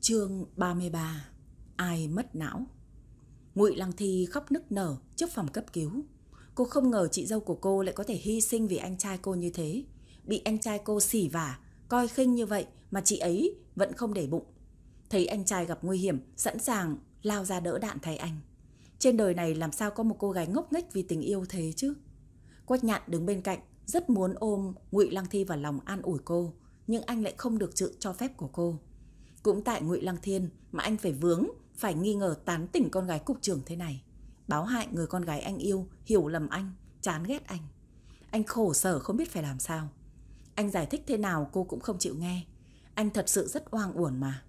Chương 33 Ai mất não Ngụy Lăng Thi khóc nức nở trước phòng cấp cứu. Cô không ngờ chị dâu của cô lại có thể hy sinh vì anh trai cô như thế. Bị anh trai cô xỉ vả, coi khinh như vậy mà chị ấy vẫn không để bụng. Thấy anh trai gặp nguy hiểm, sẵn sàng lao ra đỡ đạn thay anh. Trên đời này làm sao có một cô gái ngốc nghếch vì tình yêu thế chứ? Quách nhạn đứng bên cạnh, rất muốn ôm Ngụy Lăng Thi vào lòng an ủi cô, nhưng anh lại không được sự cho phép của cô. Cũng tại Ngụy Lăng Thiên mà anh phải vướng, phải nghi ngờ tán tỉnh con gái cục trưởng thế này. Báo hại người con gái anh yêu, hiểu lầm anh, chán ghét anh. Anh khổ sở không biết phải làm sao. Anh giải thích thế nào cô cũng không chịu nghe. Anh thật sự rất oang uổng mà.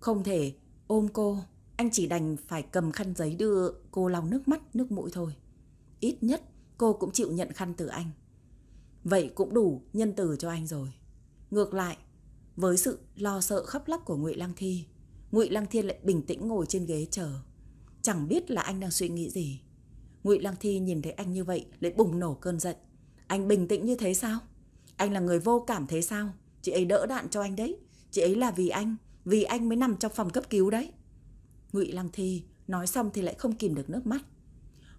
Không thể ôm cô, anh chỉ đành phải cầm khăn giấy đưa cô lau nước mắt, nước mũi thôi. Ít nhất cô cũng chịu nhận khăn từ anh. Vậy cũng đủ nhân từ cho anh rồi. Ngược lại, với sự lo sợ khóc lóc của Ngụy Lăng Thi, Ngụy Lăng Thiên lại bình tĩnh ngồi trên ghế chờ, chẳng biết là anh đang suy nghĩ gì. Ngụy Lăng Thi nhìn thấy anh như vậy lại bùng nổ cơn giận. Anh bình tĩnh như thế sao? Anh là người vô cảm thế sao? Chị ấy đỡ đạn cho anh đấy. Chị ấy là vì anh, vì anh mới nằm trong phòng cấp cứu đấy. Ngụy Lăng Thi nói xong thì lại không kìm được nước mắt.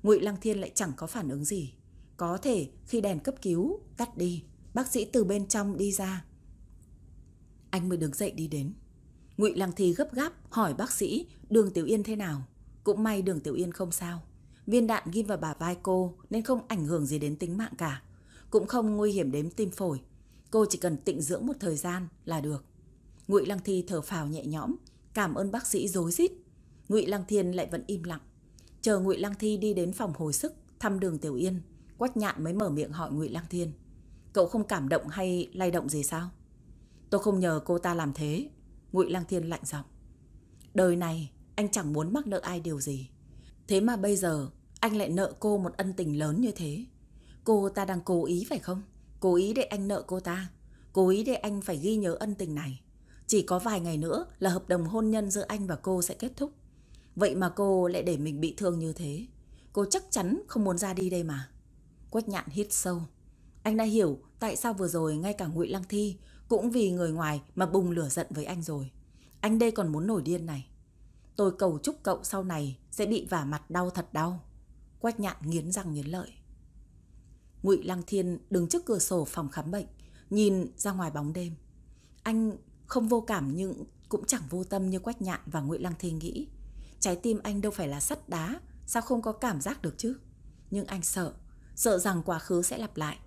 Ngụy Lăng Thiên lại chẳng có phản ứng gì. Có thể khi đèn cấp cứu tắt đi, bác sĩ từ bên trong đi ra, anh mới đứng dậy đi đến. Ngụy Lăng Thi gấp gáp hỏi bác sĩ Đường Tiểu Yên thế nào. Cũng may Đường Tiểu Yên không sao. Viên đạn ghim vào bả vai cô nên không ảnh hưởng gì đến tính mạng cả. Cũng không nguy hiểm đến tim phổi. Cô chỉ cần tịnh dưỡng một thời gian là được. Ngụy Lăng Thi thở phào nhẹ nhõm, cảm ơn bác sĩ rối rít. Ngụy Lăng Thiên lại vẫn im lặng. Chờ Ngụy Lăng Thi đi đến phòng hồi sức thăm Đường Tiểu Yên, Quách Nhạn mới mở miệng hỏi Ngụy Lăng Thiên. Cậu không cảm động hay lay động gì sao? Tôi không nhờ cô ta làm thế. Ngụy Lăng Thiên lạnh giọng. Đời này, anh chẳng muốn mắc nợ ai điều gì. Thế mà bây giờ, anh lại nợ cô một ân tình lớn như thế. Cô ta đang cố ý phải không? Cố ý để anh nợ cô ta. Cố ý để anh phải ghi nhớ ân tình này. Chỉ có vài ngày nữa là hợp đồng hôn nhân giữa anh và cô sẽ kết thúc. Vậy mà cô lại để mình bị thương như thế. Cô chắc chắn không muốn ra đi đây mà. Quách nhạn hít sâu. Anh đã hiểu tại sao vừa rồi ngay cả Ngụy Lăng Thi cũng vì người ngoài mà bùng lửa giận với anh rồi. Anh đây còn muốn nổi điên này. Tôi cầu chúc cậu sau này sẽ bị vả mặt đau thật đau. Quách nhạn nghiến răng nghiến lợi. Ngụy Lăng Thiên đứng trước cửa sổ phòng khám bệnh, nhìn ra ngoài bóng đêm. Anh không vô cảm nhưng cũng chẳng vô tâm như Quách Nhạn và Ngụy Lăng Thiên nghĩ. Trái tim anh đâu phải là sắt đá, sao không có cảm giác được chứ? Nhưng anh sợ, sợ rằng quá khứ sẽ lặp lại.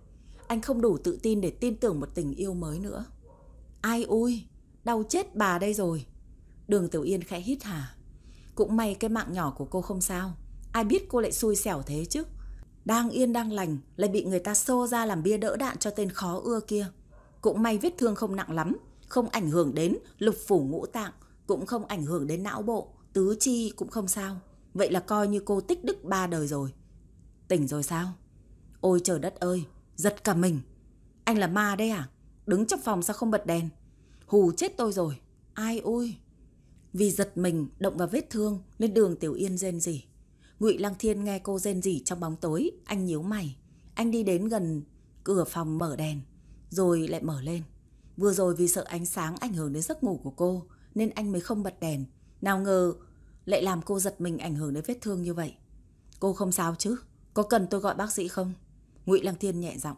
Anh không đủ tự tin để tin tưởng một tình yêu mới nữa. Ai ôi, đau chết bà đây rồi. Đường Tiểu Yên khẽ hít hà. Cũng may cái mạng nhỏ của cô không sao. Ai biết cô lại xui xẻo thế chứ. Đang yên đang lành lại bị người ta xô ra làm bia đỡ đạn cho tên khó ưa kia. Cũng may vết thương không nặng lắm, không ảnh hưởng đến lục phủ ngũ tạng, cũng không ảnh hưởng đến não bộ, tứ chi cũng không sao. Vậy là coi như cô tích đức ba đời rồi. Tỉnh rồi sao? Ôi trời đất ơi, Giật cả mình. Anh là ma đấy à? Đứng trong phòng sao không bật đèn? Hù chết tôi rồi. Ai ôi? Vì giật mình động vào vết thương nên đường Tiểu Yên rên rỉ. Ngụy Lăng Thiên nghe cô rên rỉ trong bóng tối, anh nhíu mày. Anh đi đến gần cửa phòng mở đèn, rồi lại mở lên. Vừa rồi vì sợ ánh sáng ảnh hưởng đến giấc ngủ của cô nên anh mới không bật đèn. Nào ngờ lại làm cô giật mình ảnh hưởng đến vết thương như vậy. Cô không sao chứ? Có cần tôi gọi bác sĩ không? Ngụy Lăng Thiên nhẹ giọng.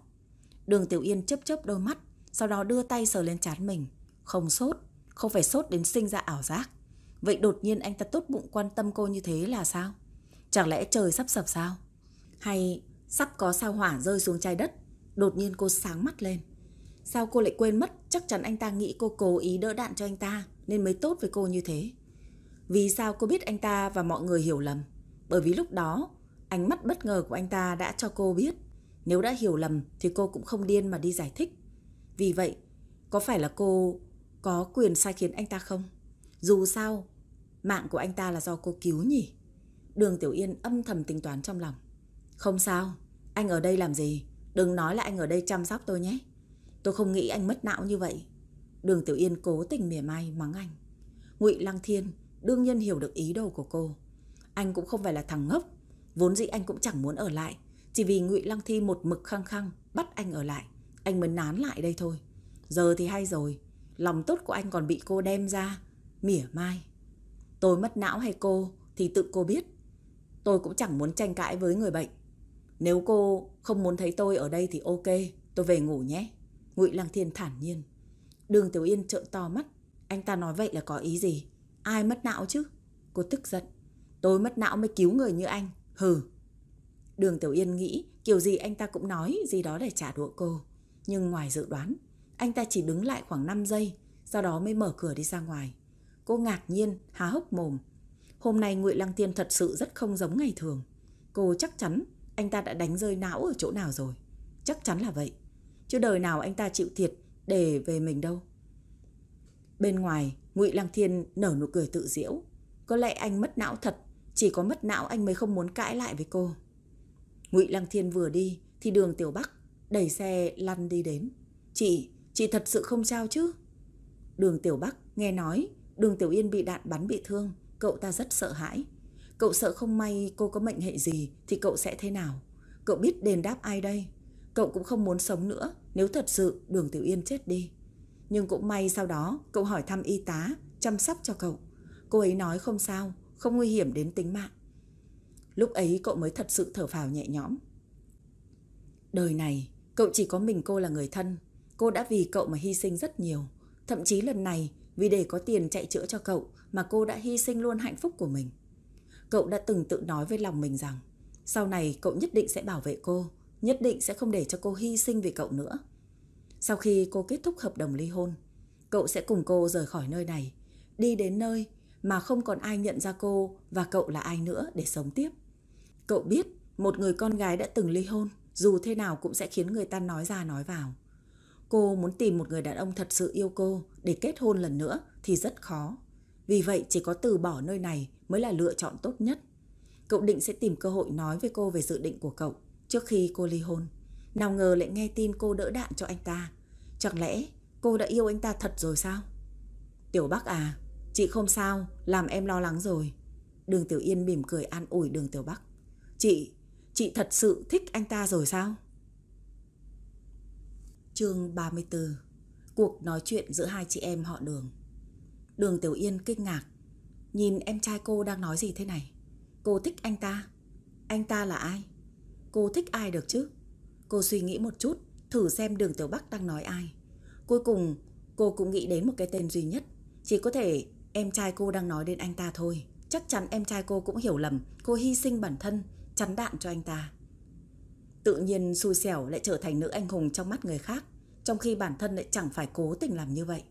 Đường Tiểu Yên chớp chớp đôi mắt, sau đó đưa tay sờ lên trán mình. Không sốt, không phải sốt đến sinh ra ảo giác. Vậy đột nhiên anh ta tốt bụng quan tâm cô như thế là sao? Chẳng lẽ trời sắp sập sao? Hay sắp có sao hỏa rơi xuống trái đất? Đột nhiên cô sáng mắt lên. Sao cô lại quên mất chắc chắn anh ta nghĩ cô cố ý đỡ đạn cho anh ta nên mới tốt với cô như thế? Vì sao cô biết anh ta và mọi người hiểu lầm? Bởi vì lúc đó ánh mắt bất ngờ của anh ta đã cho cô biết nếu đã hiểu lầm thì cô cũng không điên mà đi giải thích. Vì vậy, có phải là cô có quyền sai khiến anh ta không? Dù sao, mạng của anh ta là do cô cứu nhỉ? Đường Tiểu Yên âm thầm tính toán trong lòng. Không sao, anh ở đây làm gì? Đừng nói là anh ở đây chăm sóc tôi nhé. Tôi không nghĩ anh mất não như vậy. Đường Tiểu Yên cố tình mỉa mai mắng anh. Ngụy Lăng Thiên đương nhiên hiểu được ý đồ của cô. Anh cũng không phải là thằng ngốc, vốn dĩ anh cũng chẳng muốn ở lại, chỉ vì Ngụy Lăng Thi một mực khăng khăng bắt anh ở lại, anh mới nán lại đây thôi. Giờ thì hay rồi, lòng tốt của anh còn bị cô đem ra mỉa mai. Tôi mất não hay cô thì tự cô biết. Tôi cũng chẳng muốn tranh cãi với người bệnh. Nếu cô không muốn thấy tôi ở đây thì ok, tôi về ngủ nhé. Ngụy Lăng Thiên thản nhiên. Đường Tiểu Yên trợn to mắt. Anh ta nói vậy là có ý gì? Ai mất não chứ? Cô tức giận. Tôi mất não mới cứu người như anh. Hừ. Đường Tiểu Yên nghĩ kiểu gì anh ta cũng nói gì đó để trả đũa cô. Nhưng ngoài dự đoán, anh ta chỉ đứng lại khoảng 5 giây, sau đó mới mở cửa đi ra ngoài. Cô ngạc nhiên, há hốc mồm. Hôm nay Ngụy Lăng Tiên thật sự rất không giống ngày thường. Cô chắc chắn anh ta đã đánh rơi não ở chỗ nào rồi. Chắc chắn là vậy. Chứ đời nào anh ta chịu thiệt để về mình đâu. Bên ngoài, Ngụy Lăng Thiên nở nụ cười tự diễu. Có lẽ anh mất não thật, chỉ có mất não anh mới không muốn cãi lại với cô. Ngụy Lăng Thiên vừa đi thì đường Tiểu Bắc đẩy xe lăn đi đến. Chị, chị thật sự không sao chứ? Đường Tiểu Bắc nghe nói đường Tiểu Yên bị đạn bắn bị thương, cậu ta rất sợ hãi. Cậu sợ không may cô có mệnh hệ gì thì cậu sẽ thế nào? Cậu biết đền đáp ai đây? Cậu cũng không muốn sống nữa nếu thật sự đường Tiểu Yên chết đi. Nhưng cũng may sau đó cậu hỏi thăm y tá, chăm sóc cho cậu. Cô ấy nói không sao, không nguy hiểm đến tính mạng. Lúc ấy cậu mới thật sự thở phào nhẹ nhõm. Đời này, cậu chỉ có mình cô là người thân. Cô đã vì cậu mà hy sinh rất nhiều. Thậm chí lần này, vì để có tiền chạy chữa cho cậu mà cô đã hy sinh luôn hạnh phúc của mình. Cậu đã từng tự nói với lòng mình rằng sau này cậu nhất định sẽ bảo vệ cô, nhất định sẽ không để cho cô hy sinh vì cậu nữa. Sau khi cô kết thúc hợp đồng ly hôn, cậu sẽ cùng cô rời khỏi nơi này, đi đến nơi mà không còn ai nhận ra cô và cậu là ai nữa để sống tiếp. Cậu biết một người con gái đã từng ly hôn, dù thế nào cũng sẽ khiến người ta nói ra nói vào. Cô muốn tìm một người đàn ông thật sự yêu cô để kết hôn lần nữa thì rất khó. Vì vậy chỉ có từ bỏ nơi này mới là lựa chọn tốt nhất. Cậu định sẽ tìm cơ hội nói với cô về dự định của cậu trước khi cô ly hôn. Nào ngờ lại nghe tin cô đỡ đạn cho anh ta. Chẳng lẽ cô đã yêu anh ta thật rồi sao? Tiểu Bắc à, chị không sao, làm em lo lắng rồi. Đường Tiểu Yên mỉm cười an ủi đường Tiểu Bắc. Chị, chị thật sự thích anh ta rồi sao? Chương 34 Cuộc nói chuyện giữa hai chị em họ đường. Đường Tiểu Yên kinh ngạc. Nhìn em trai cô đang nói gì thế này? Cô thích anh ta? Anh ta là ai? Cô thích ai được chứ? Cô suy nghĩ một chút Thử xem đường Tiểu Bắc đang nói ai. Cuối cùng cô cũng nghĩ đến một cái tên duy nhất. Chỉ có thể em trai cô đang nói đến anh ta thôi. Chắc chắn em trai cô cũng hiểu lầm. Cô hy sinh bản thân Chắn đạn cho anh ta. Tự nhiên xui xẻo lại trở thành nữ anh hùng trong mắt người khác, Trong khi bản thân lại chẳng phải cố tình làm như vậy.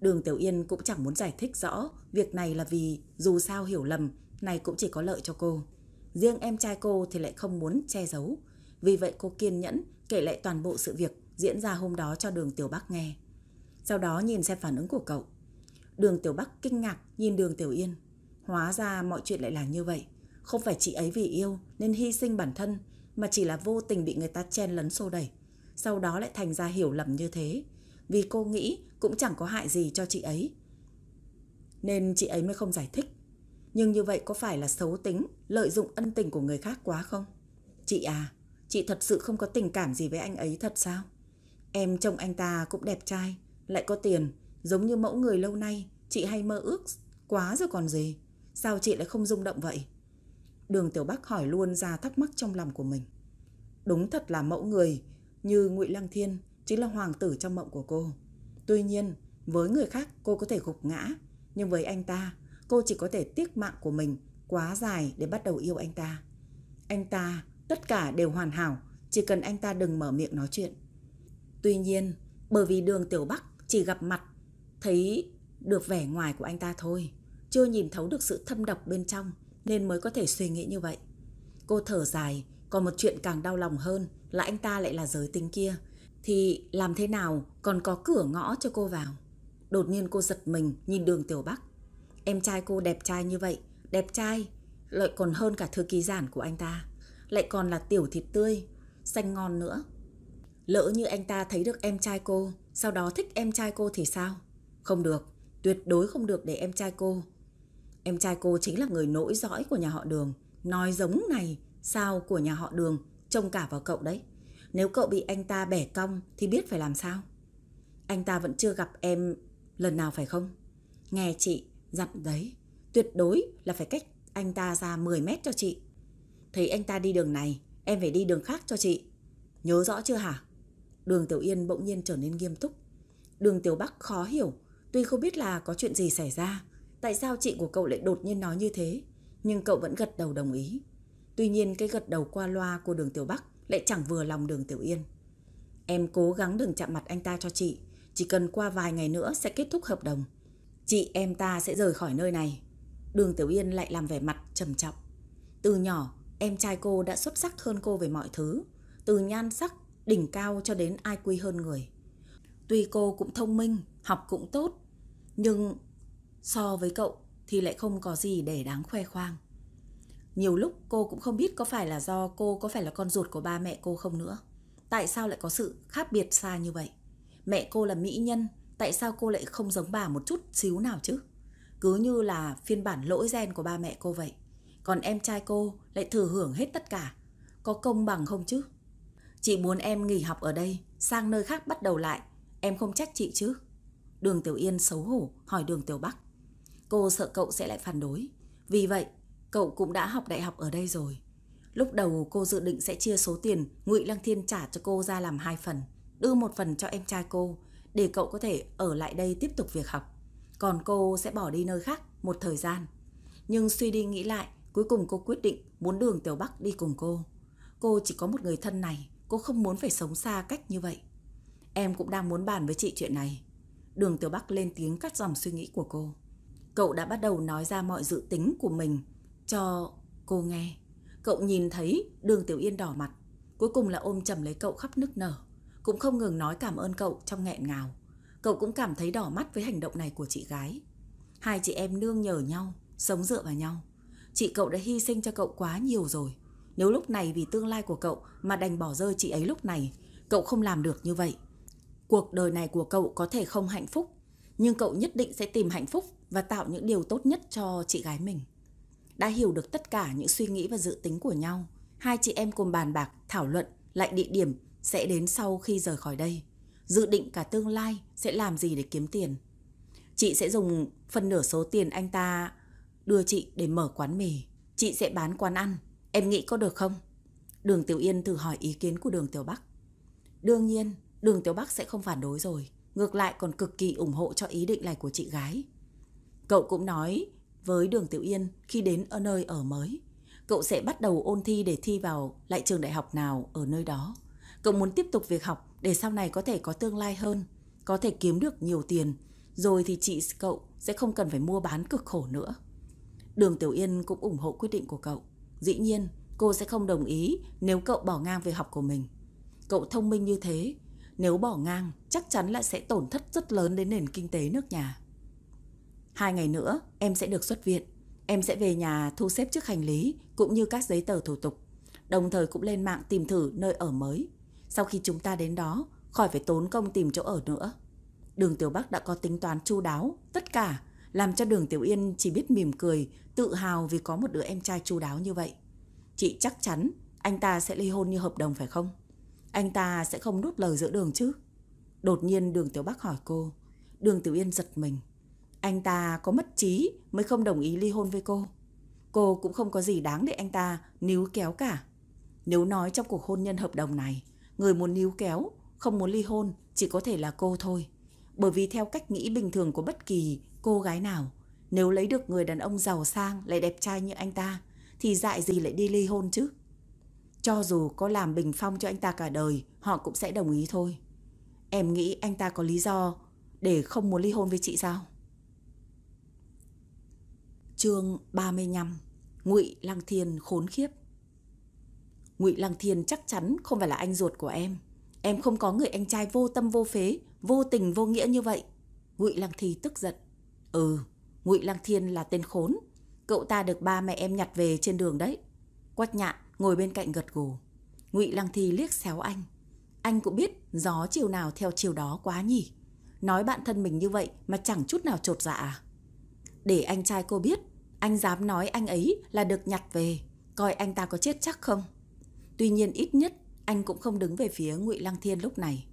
Đường Tiểu Yên cũng chẳng muốn giải thích rõ Việc này là vì dù sao hiểu lầm, Này cũng chỉ có lợi cho cô. Riêng em trai cô thì lại không muốn che giấu. Vì vậy cô kiên nhẫn kể lại toàn bộ sự việc diễn ra hôm đó cho đường Tiểu Bắc nghe. Sau đó nhìn xem phản ứng của cậu. Đường Tiểu Bắc kinh ngạc nhìn đường Tiểu Yên. Hóa ra mọi chuyện lại là như vậy. Không phải chị ấy vì yêu nên hy sinh bản thân, Mà chỉ là vô tình bị người ta chen lấn xô đẩy. Sau đó lại thành ra hiểu lầm như thế, Vì cô nghĩ cũng chẳng có hại gì cho chị ấy. Nên chị ấy mới không giải thích. Nhưng như vậy có phải là xấu tính, Lợi dụng ân tình của người khác quá không? Chị à Chị thật sự không có tình cảm gì với anh ấy thật sao? Em trông anh ta cũng đẹp trai, Lại có tiền, Giống như mẫu người lâu nay, Chị hay mơ ước quá rồi còn gì. Sao chị lại không rung động vậy? Đường Tiểu Bắc hỏi luôn ra thắc mắc trong lòng của mình. Đúng thật là mẫu người, Như ngụy Lăng Thiên Chính là hoàng tử trong mộng của cô. Tuy nhiên, với người khác cô có thể gục ngã, Nhưng với anh ta, Cô chỉ có thể tiếc mạng của mình Quá dài để bắt đầu yêu anh ta. Anh ta, tất cả đều hoàn hảo, Chỉ cần anh ta đừng mở miệng nói chuyện. Tuy nhiên, bởi vì đường Tiểu Bắc chỉ gặp mặt, Thấy được vẻ ngoài của anh ta thôi, chưa nhìn thấu được sự thâm độc bên trong nên mới có thể suy nghĩ như vậy. Cô thở dài, còn một chuyện càng đau lòng hơn là anh ta lại là giới tính kia. Thì làm thế nào còn có cửa ngõ cho cô vào? Đột nhiên cô giật mình nhìn đường Tiểu Bắc. Em trai cô đẹp trai như vậy, đẹp trai, lại còn hơn cả thư ký giản của anh ta. Lại còn là tiểu thịt tươi, xanh ngon nữa. Lỡ như anh ta thấy được em trai cô, sau đó thích em trai cô thì sao? Không được, tuyệt đối không được để em trai cô Em trai cô chính là người nỗi dõi của nhà họ đường. Nói giống này, sao của nhà họ đường, trông cả vào cậu đấy. Nếu cậu bị anh ta bẻ cong thì biết phải làm sao. Anh ta vẫn chưa gặp em lần nào phải không? Nghe chị, dặn đấy, tuyệt đối là phải cách anh ta ra 10 mét cho chị. Thấy anh ta đi đường này, em phải đi đường khác cho chị. Nhớ rõ chưa hả? Đường Tiểu Yên bỗng nhiên trở nên nghiêm túc. Đường Tiểu Bắc khó hiểu, tuy không biết là có chuyện gì xảy ra, tại sao chị của cậu lại đột nhiên nói như thế, nhưng cậu vẫn gật đầu đồng ý. Tuy nhiên cái gật đầu qua loa của đường Tiểu Bắc lại chẳng vừa lòng đường Tiểu Yên. Em cố gắng đừng chạm mặt anh ta cho chị, chỉ cần qua vài ngày nữa sẽ kết thúc hợp đồng. Chị em ta sẽ rời khỏi nơi này. Đường Tiểu Yên lại làm vẻ mặt trầm trọng. Từ nhỏ, em trai cô đã xuất sắc hơn cô về mọi thứ. Từ nhan sắc, đỉnh cao cho đến ai quy hơn người. Tuy cô cũng thông minh, học cũng tốt, nhưng so với cậu thì lại không có gì để đáng khoe khoang. Nhiều lúc cô cũng không biết có phải là do cô có phải là con ruột của ba mẹ cô không nữa. Tại sao lại có sự khác biệt xa như vậy? Mẹ cô là mỹ nhân, tại sao cô lại không giống bà một chút xíu nào chứ? Cứ như là phiên bản lỗi gen của ba mẹ cô vậy. Còn em trai cô lại thừa hưởng hết tất cả. Có công bằng không chứ? Chị muốn em nghỉ học ở đây, sang nơi khác bắt đầu lại. Em không trách chị chứ? Đường Tiểu Yên xấu hổ hỏi đường Tiểu Bắc. Cô sợ cậu sẽ lại phản đối. Vì vậy, cậu cũng đã học đại học ở đây rồi. Lúc đầu cô dự định sẽ chia số tiền Ngụy Lăng Thiên trả cho cô ra làm hai phần, đưa một phần cho em trai cô để cậu có thể ở lại đây tiếp tục việc học. Còn cô sẽ bỏ đi nơi khác một thời gian. Nhưng suy đi nghĩ lại, cuối cùng cô quyết định muốn đường Tiểu Bắc đi cùng cô. Cô chỉ có một người thân này, cô không muốn phải sống xa cách như vậy. Em cũng đang muốn bàn với chị chuyện này. Đường Tiểu Bắc lên tiếng cắt dòng suy nghĩ của cô. Cậu đã bắt đầu nói ra mọi dự tính của mình cho cô nghe. Cậu nhìn thấy đường Tiểu Yên đỏ mặt, cuối cùng là ôm chầm lấy cậu khắp nức nở, cũng không ngừng nói cảm ơn cậu trong nghẹn ngào. Cậu cũng cảm thấy đỏ mắt với hành động này của chị gái. Hai chị em nương nhờ nhau, sống dựa vào nhau. Chị cậu đã hy sinh cho cậu quá nhiều rồi. Nếu lúc này vì tương lai của cậu mà đành bỏ rơi chị ấy lúc này, cậu không làm được như vậy. Cuộc đời này của cậu có thể không hạnh phúc, nhưng cậu nhất định sẽ tìm hạnh phúc và tạo những điều tốt nhất cho chị gái mình. Đã hiểu được tất cả những suy nghĩ và dự tính của nhau, hai chị em cùng bàn bạc, thảo luận lại địa điểm sẽ đến sau khi rời khỏi đây. Dự định cả tương lai sẽ làm gì để kiếm tiền. Chị sẽ dùng phần nửa số tiền anh ta đưa chị để mở quán mì. Chị sẽ bán quán ăn. Em nghĩ có được không? Đường Tiểu Yên thử hỏi ý kiến của đường Tiểu Bắc. Đương nhiên, đường Tiểu Bắc sẽ không phản đối rồi. Ngược lại còn cực kỳ ủng hộ cho ý định này của chị gái. Cậu cũng nói với đường Tiểu Yên khi đến ở nơi ở mới. Cậu sẽ bắt đầu ôn thi để thi vào lại trường đại học nào ở nơi đó. Cậu muốn tiếp tục việc học để sau này có thể có tương lai hơn, có thể kiếm được nhiều tiền, rồi thì chị cậu sẽ không cần phải mua bán cực khổ nữa. Đường Tiểu Yên cũng ủng hộ quyết định của cậu. Dĩ nhiên, cô sẽ không đồng ý nếu cậu bỏ ngang việc học của mình. Cậu thông minh như thế, nếu bỏ ngang chắc chắn là sẽ tổn thất rất lớn đến nền kinh tế nước nhà. Hai ngày nữa em sẽ được xuất viện. Em sẽ về nhà thu xếp trước hành lý cũng như các giấy tờ thủ tục. Đồng thời cũng lên mạng tìm thử nơi ở mới. Sau khi chúng ta đến đó, khỏi phải tốn công tìm chỗ ở nữa. Đường Tiểu Bắc đã có tính toán chu đáo, tất cả, làm cho đường Tiểu Yên chỉ biết mỉm cười, tự hào vì có một đứa em trai chu đáo như vậy. Chị chắc chắn anh ta sẽ ly hôn như hợp đồng phải không? Anh ta sẽ không nuốt lời giữa đường chứ? Đột nhiên đường Tiểu Bắc hỏi cô. Đường Tiểu Yên giật mình. Anh ta có mất trí mới không đồng ý ly hôn với cô. Cô cũng không có gì đáng để anh ta níu kéo cả. Nếu nói trong cuộc hôn nhân hợp đồng này, người muốn níu kéo, không muốn ly hôn chỉ có thể là cô thôi. Bởi vì theo cách nghĩ bình thường của bất kỳ cô gái nào, nếu lấy được người đàn ông giàu sang lại đẹp trai như anh ta, thì dại gì lại đi ly hôn chứ? Cho dù có làm bình phong cho anh ta cả đời, họ cũng sẽ đồng ý thôi. Em nghĩ anh ta có lý do để không muốn ly hôn với chị sao? Chương 35 Ngụy Lăng Thiên khốn khiếp Ngụy Lăng Thiên chắc chắn không phải là anh ruột của em. Em không có người anh trai vô tâm vô phế, vô tình vô nghĩa như vậy. Ngụy Lăng Thi tức giận. Ừ, Ngụy Lăng Thiên là tên khốn. Cậu ta được ba mẹ em nhặt về trên đường đấy. Quách nhạn ngồi bên cạnh gật gù. Ngụy Lăng Thi liếc xéo anh. Anh cũng biết gió chiều nào theo chiều đó quá nhỉ. Nói bạn thân mình như vậy mà chẳng chút nào trột dạ à. Để anh trai cô biết, anh dám nói anh ấy là được nhặt về, coi anh ta có chết chắc không? Tuy nhiên ít nhất anh cũng không đứng về phía Ngụy Lăng Thiên lúc này.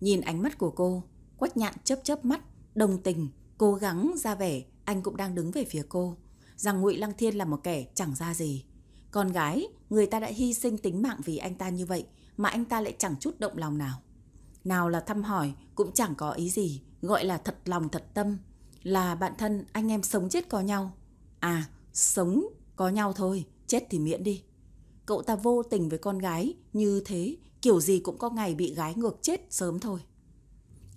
Nhìn ánh mắt của cô, Quách Nhạn chớp chớp mắt, đồng tình cố gắng ra vẻ anh cũng đang đứng về phía cô, rằng Ngụy Lăng Thiên là một kẻ chẳng ra gì. Con gái, người ta đã hy sinh tính mạng vì anh ta như vậy mà anh ta lại chẳng chút động lòng nào. Nào là thăm hỏi cũng chẳng có ý gì, gọi là thật lòng thật tâm, là bạn thân anh em sống chết có nhau. À, sống có nhau thôi, chết thì miễn đi. Cậu ta vô tình với con gái như thế, kiểu gì cũng có ngày bị gái ngược chết sớm thôi.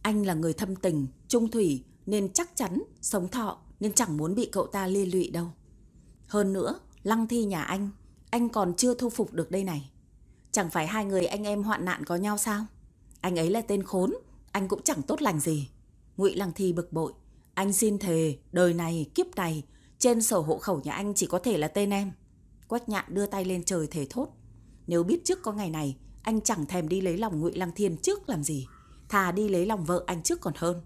Anh là người thâm tình, trung thủy nên chắc chắn sống thọ nên chẳng muốn bị cậu ta liên lụy đâu. Hơn nữa, Lăng Thi nhà anh, anh còn chưa thu phục được đây này. Chẳng phải hai người anh em hoạn nạn có nhau sao? Anh ấy là tên khốn, anh cũng chẳng tốt lành gì. Ngụy Lăng Thi bực bội, anh xin thề, đời này, kiếp này, trên sổ hộ khẩu nhà anh chỉ có thể là tên em. Quách nhạn đưa tay lên trời thề thốt. Nếu biết trước có ngày này, anh chẳng thèm đi lấy lòng Ngụy Lăng Thiên trước làm gì. Thà đi lấy lòng vợ anh trước còn hơn.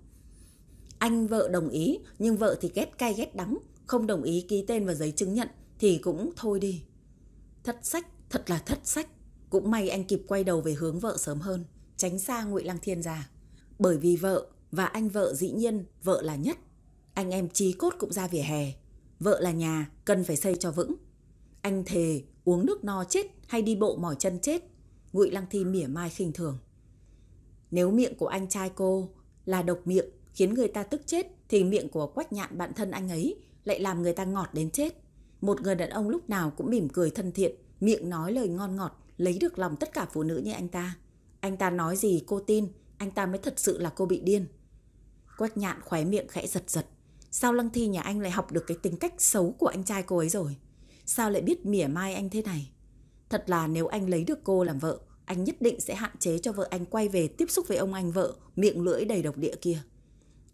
Anh vợ đồng ý, nhưng vợ thì ghét cay ghét đắng, không đồng ý ký tên vào giấy chứng nhận thì cũng thôi đi. Thất sách, thật là thất sách. Cũng may anh kịp quay đầu về hướng vợ sớm hơn, tránh xa Ngụy Lăng Thiên ra. Bởi vì vợ và anh vợ dĩ nhiên vợ là nhất. Anh em chí cốt cũng ra vỉa hè. Vợ là nhà, cần phải xây cho vững. Anh thề uống nước no chết hay đi bộ mỏi chân chết. Ngụy Lăng Thi mỉa mai khinh thường. Nếu miệng của anh trai cô là độc miệng khiến người ta tức chết thì miệng của quách nhạn bạn thân anh ấy lại làm người ta ngọt đến chết. Một người đàn ông lúc nào cũng mỉm cười thân thiện, miệng nói lời ngon ngọt, lấy được lòng tất cả phụ nữ như anh ta. Anh ta nói gì cô tin, anh ta mới thật sự là cô bị điên. Quách nhạn khóe miệng khẽ giật giật. Sao Lăng Thi nhà anh lại học được cái tính cách xấu của anh trai cô ấy rồi? Sao lại biết mỉa mai anh thế này? Thật là nếu anh lấy được cô làm vợ, anh nhất định sẽ hạn chế cho vợ anh quay về tiếp xúc với ông anh vợ, miệng lưỡi đầy độc địa kia.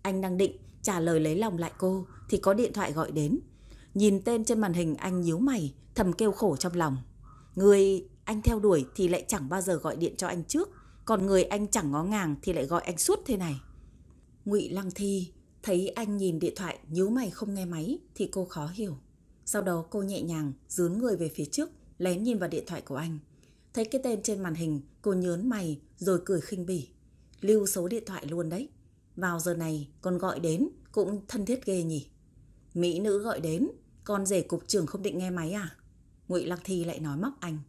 Anh đang định trả lời lấy lòng lại cô thì có điện thoại gọi đến. Nhìn tên trên màn hình anh nhíu mày, thầm kêu khổ trong lòng. Người anh theo đuổi thì lại chẳng bao giờ gọi điện cho anh trước, còn người anh chẳng ngó ngàng thì lại gọi anh suốt thế này. Ngụy Lăng Thi thấy anh nhìn điện thoại nhíu mày không nghe máy thì cô khó hiểu. Sau đó cô nhẹ nhàng dướn người về phía trước, lén nhìn vào điện thoại của anh. Thấy cái tên trên màn hình, cô nhớn mày rồi cười khinh bỉ. Lưu số điện thoại luôn đấy. Vào giờ này còn gọi đến cũng thân thiết ghê nhỉ. Mỹ nữ gọi đến, con rể cục trưởng không định nghe máy à? Ngụy Lăng Thi lại nói móc anh.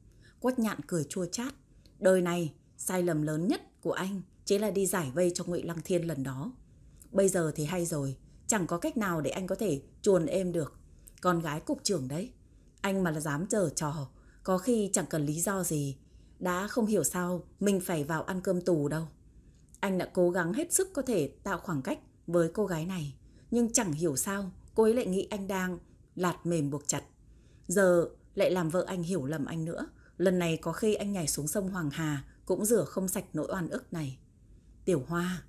Quách nhạn cười chua chát. Đời này, sai lầm lớn nhất của anh chỉ là đi giải vây cho Ngụy Lăng Thiên lần đó. Bây giờ thì hay rồi, chẳng có cách nào để anh có thể chuồn êm được. Con gái cục trưởng đấy. Anh mà là dám chờ trò, có khi chẳng cần lý do gì. Đã không hiểu sao mình phải vào ăn cơm tù đâu. Anh đã cố gắng hết sức có thể tạo khoảng cách với cô gái này. Nhưng chẳng hiểu sao cô ấy lại nghĩ anh đang lạt mềm buộc chặt. Giờ lại làm vợ anh hiểu lầm anh nữa. Lần này có khi anh nhảy xuống sông Hoàng Hà cũng rửa không sạch nỗi oan ức này. Tiểu Hoa,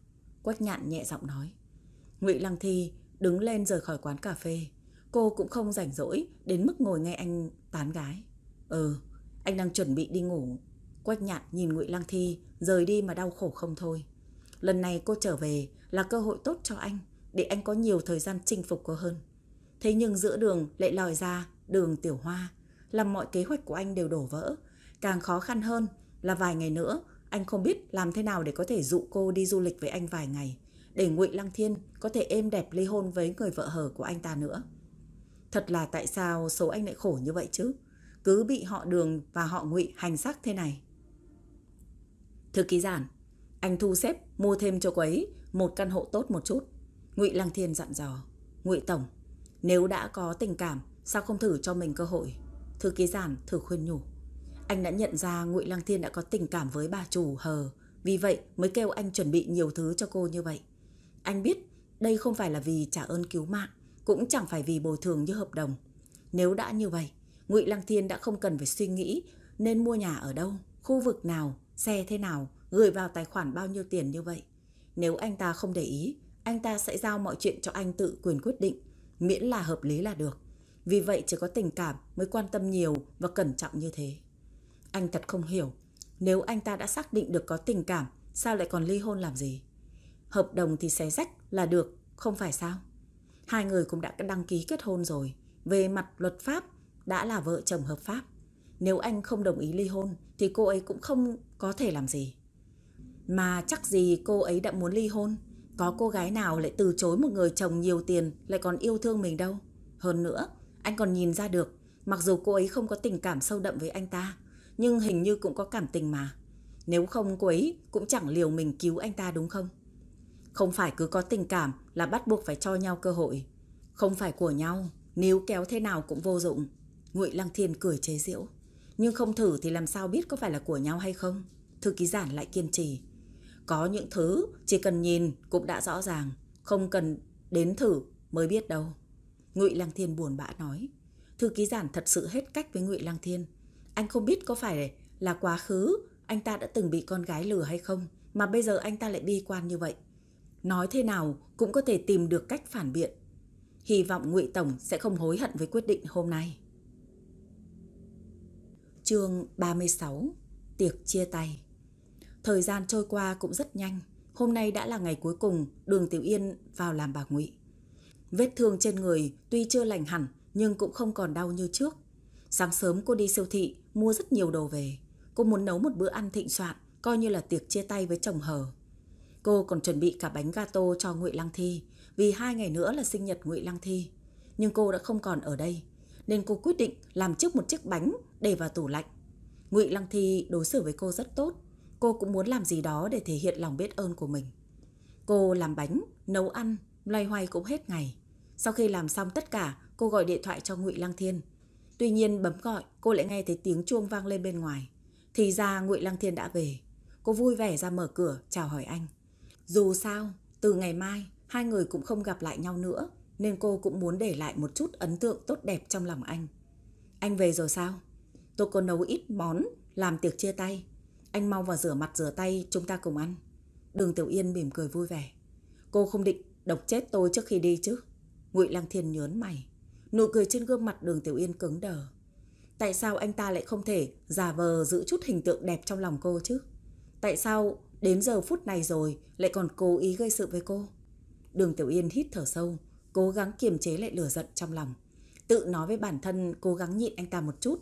Quách nhạn nhẹ giọng nói. Ngụy Lăng Thi đứng lên rời khỏi quán cà phê. Cô cũng không rảnh rỗi đến mức ngồi nghe anh tán gái. Ừ, anh đang chuẩn bị đi ngủ. Quách nhạn nhìn Ngụy Lăng Thi rời đi mà đau khổ không thôi. Lần này cô trở về là cơ hội tốt cho anh để anh có nhiều thời gian chinh phục cô hơn. Thế nhưng giữa đường lại lòi ra đường tiểu hoa, làm mọi kế hoạch của anh đều đổ vỡ. Càng khó khăn hơn là vài ngày nữa anh không biết làm thế nào để có thể dụ cô đi du lịch với anh vài ngày, để Ngụy Lăng Thiên có thể êm đẹp ly hôn với người vợ hờ của anh ta nữa. Thật là tại sao số anh lại khổ như vậy chứ? Cứ bị họ đường và họ Ngụy hành xác thế này. Thư ký giản, anh thu xếp mua thêm cho cô ấy một căn hộ tốt một chút. Ngụy Lăng Thiên dặn dò. Ngụy Tổng, nếu đã có tình cảm, sao không thử cho mình cơ hội? Thư ký giản thử khuyên nhủ. Anh đã nhận ra Ngụy Lăng Thiên đã có tình cảm với bà chủ hờ, vì vậy mới kêu anh chuẩn bị nhiều thứ cho cô như vậy. Anh biết đây không phải là vì trả ơn cứu mạng, cũng chẳng phải vì bồi thường như hợp đồng. Nếu đã như vậy, Ngụy Lăng Thiên đã không cần phải suy nghĩ nên mua nhà ở đâu, khu vực nào, xe thế nào, gửi vào tài khoản bao nhiêu tiền như vậy. Nếu anh ta không để ý, anh ta sẽ giao mọi chuyện cho anh tự quyền quyết định, miễn là hợp lý là được. Vì vậy chỉ có tình cảm mới quan tâm nhiều và cẩn trọng như thế. Anh thật không hiểu, nếu anh ta đã xác định được có tình cảm, sao lại còn ly hôn làm gì? Hợp đồng thì xé rách là được, không phải sao? Hai người cũng đã đăng ký kết hôn rồi. Về mặt luật pháp, đã là vợ chồng hợp pháp. Nếu anh không đồng ý ly hôn thì cô ấy cũng không có thể làm gì. Mà chắc gì cô ấy đã muốn ly hôn. Có cô gái nào lại từ chối một người chồng nhiều tiền lại còn yêu thương mình đâu. Hơn nữa, anh còn nhìn ra được, mặc dù cô ấy không có tình cảm sâu đậm với anh ta, nhưng hình như cũng có cảm tình mà. Nếu không cô ấy cũng chẳng liều mình cứu anh ta đúng không? Không phải cứ có tình cảm là bắt buộc phải cho nhau cơ hội. Không phải của nhau, níu kéo thế nào cũng vô dụng. Ngụy Lăng Thiên cười chế giễu. Nhưng không thử thì làm sao biết có phải là của nhau hay không? Thư ký giản lại kiên trì. Có những thứ chỉ cần nhìn cũng đã rõ ràng, không cần đến thử mới biết đâu. Ngụy Lăng Thiên buồn bã nói. Thư ký giản thật sự hết cách với Ngụy Lăng Thiên. Anh không biết có phải là quá khứ anh ta đã từng bị con gái lừa hay không, mà bây giờ anh ta lại bi quan như vậy. Nói thế nào cũng có thể tìm được cách phản biện. Hy vọng Ngụy Tổng sẽ không hối hận với quyết định hôm nay. Chương 36 Tiệc chia tay Thời gian trôi qua cũng rất nhanh. Hôm nay đã là ngày cuối cùng Đường Tiểu Yên vào làm bà Ngụy. Vết thương trên người tuy chưa lành hẳn, nhưng cũng không còn đau như trước. Sáng sớm cô đi siêu thị, mua rất nhiều đồ về. Cô muốn nấu một bữa ăn thịnh soạn, coi như là tiệc chia tay với chồng hờ. Cô còn chuẩn bị cả bánh gato cho Ngụy Lăng Thi vì hai ngày nữa là sinh nhật Ngụy Lăng Thi. Nhưng cô đã không còn ở đây nên cô quyết định làm trước một chiếc bánh để vào tủ lạnh. Ngụy Lăng Thi đối xử với cô rất tốt. Cô cũng muốn làm gì đó để thể hiện lòng biết ơn của mình. Cô làm bánh, nấu ăn, loay hoay cũng hết ngày. Sau khi làm xong tất cả, cô gọi điện thoại cho Ngụy Lăng Thiên. Tuy nhiên bấm gọi, cô lại nghe thấy tiếng chuông vang lên bên ngoài. Thì ra Ngụy Lăng Thiên đã về. Cô vui vẻ ra mở cửa chào hỏi anh. Dù sao, từ ngày mai hai người cũng không gặp lại nhau nữa nên cô cũng muốn để lại một chút ấn tượng tốt đẹp trong lòng anh. Anh về rồi sao? Tôi có nấu ít món làm tiệc chia tay. Anh mau vào rửa mặt rửa tay chúng ta cùng ăn. Đường Tiểu Yên mỉm cười vui vẻ. Cô không định độc chết tôi trước khi đi chứ? Ngụy Lăng Thiên nhớn mày. Nụ cười trên gương mặt Đường Tiểu Yên cứng đờ. Tại sao anh ta lại không thể giả vờ giữ chút hình tượng đẹp trong lòng cô chứ? Tại sao đến giờ phút này rồi lại còn cố ý gây sự với cô? Đường Tiểu Yên hít thở sâu, cố gắng kiềm chế lại lửa giận trong lòng. Tự nói với bản thân cố gắng nhịn anh ta một chút.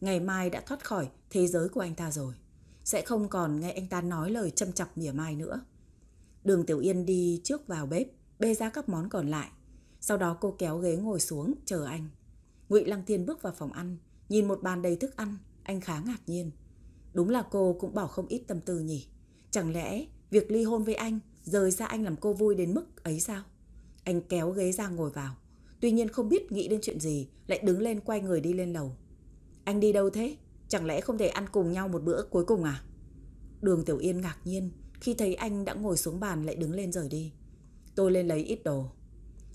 Ngày mai đã thoát khỏi thế giới của anh ta rồi. Sẽ không còn nghe anh ta nói lời châm chọc mỉa mai nữa. Đường Tiểu Yên đi trước vào bếp, bê ra các món còn lại. Sau đó cô kéo ghế ngồi xuống chờ anh. Ngụy Lăng Thiên bước vào phòng ăn, nhìn một bàn đầy thức ăn, anh khá ngạc nhiên. Đúng là cô cũng bỏ không ít tâm tư nhỉ. Chẳng lẽ việc ly hôn với anh rời xa anh làm cô vui đến mức ấy sao? Anh kéo ghế ra ngồi vào. Tuy nhiên không biết nghĩ đến chuyện gì, lại đứng lên quay người đi lên lầu. Anh đi đâu thế? Chẳng lẽ không thể ăn cùng nhau một bữa cuối cùng à? Đường Tiểu Yên ngạc nhiên khi thấy anh đã ngồi xuống bàn lại đứng lên rời đi. Tôi lên lấy ít đồ.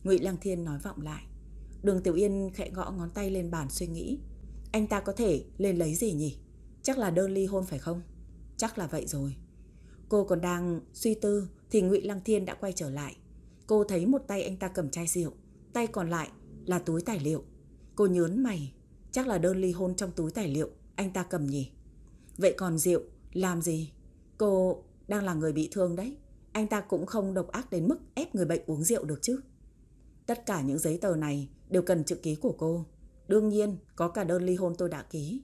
Ngụy Lăng Thiên nói vọng lại. Đường Tiểu Yên khẽ gõ ngón tay lên bàn suy nghĩ. Anh ta có thể lên lấy gì nhỉ? Chắc là đơn ly hôn phải không? Chắc là vậy rồi. Cô còn đang suy tư thì Ngụy Lăng Thiên đã quay trở lại. Cô thấy một tay anh ta cầm chai rượu, tay còn lại là túi tài liệu. Cô nhớn mày, chắc là đơn ly hôn trong túi tài liệu anh ta cầm nhỉ. Vậy còn rượu, làm gì? Cô đang là người bị thương đấy. Anh ta cũng không độc ác đến mức ép người bệnh uống rượu được chứ. Tất cả những giấy tờ này đều cần chữ ký của cô. Đương nhiên, có cả đơn ly hôn tôi đã ký.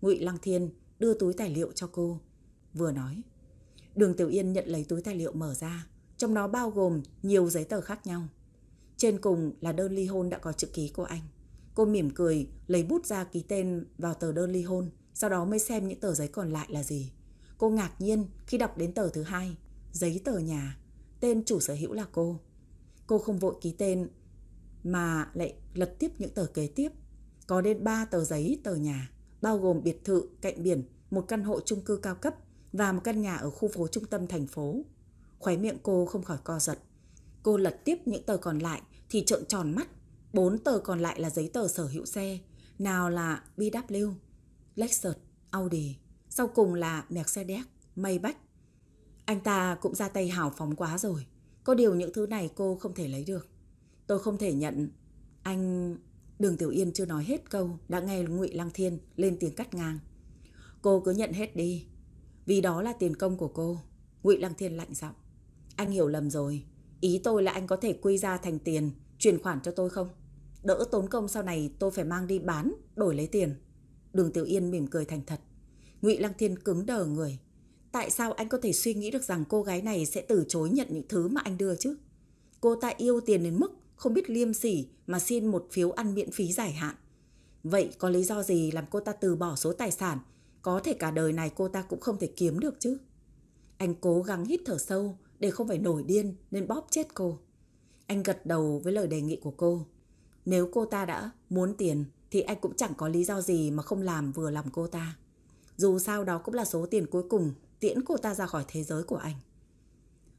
Ngụy Lăng Thiên đưa túi tài liệu cho cô. Vừa nói. Đường Tiểu Yên nhận lấy túi tài liệu mở ra. Trong nó bao gồm nhiều giấy tờ khác nhau. Trên cùng là đơn ly hôn đã có chữ ký của anh. Cô mỉm cười, lấy bút ra ký tên vào tờ đơn ly hôn, sau đó mới xem những tờ giấy còn lại là gì. Cô ngạc nhiên khi đọc đến tờ thứ hai, giấy tờ nhà, tên chủ sở hữu là cô. Cô không vội ký tên mà lại lật tiếp những tờ kế tiếp. Có đến 3 tờ giấy tờ nhà, bao gồm biệt thự cạnh biển, một căn hộ chung cư cao cấp và một căn nhà ở khu phố trung tâm thành phố. Khóe miệng cô không khỏi co giật. Cô lật tiếp những tờ còn lại thì trợn tròn mắt. Bốn tờ còn lại là giấy tờ sở hữu xe. Nào là BW, Lexus, Audi. Sau cùng là Mercedes, Maybach. Anh ta cũng ra tay hào phóng quá rồi. Có điều những thứ này cô không thể lấy được. Tôi không thể nhận. Anh... Đường Tiểu Yên chưa nói hết câu, đã nghe Ngụy Lăng Thiên lên tiếng cắt ngang. Cô cứ nhận hết đi, vì đó là tiền công của cô. Ngụy Lăng Thiên lạnh giọng. Anh hiểu lầm rồi, ý tôi là anh có thể quy ra thành tiền, chuyển khoản cho tôi không? Đỡ tốn công sau này tôi phải mang đi bán, đổi lấy tiền. Đường Tiểu Yên mỉm cười thành thật. Ngụy Lăng Thiên cứng đờ người. Tại sao anh có thể suy nghĩ được rằng cô gái này sẽ từ chối nhận những thứ mà anh đưa chứ? Cô ta yêu tiền đến mức không biết liêm sỉ mà xin một phiếu ăn miễn phí dài hạn. Vậy có lý do gì làm cô ta từ bỏ số tài sản có thể cả đời này cô ta cũng không thể kiếm được chứ? Anh cố gắng hít thở sâu để không phải nổi điên nên bóp chết cô. Anh gật đầu với lời đề nghị của cô. Nếu cô ta đã muốn tiền thì anh cũng chẳng có lý do gì mà không làm vừa lòng cô ta. Dù sao đó cũng là số tiền cuối cùng tiễn cô ta ra khỏi thế giới của anh.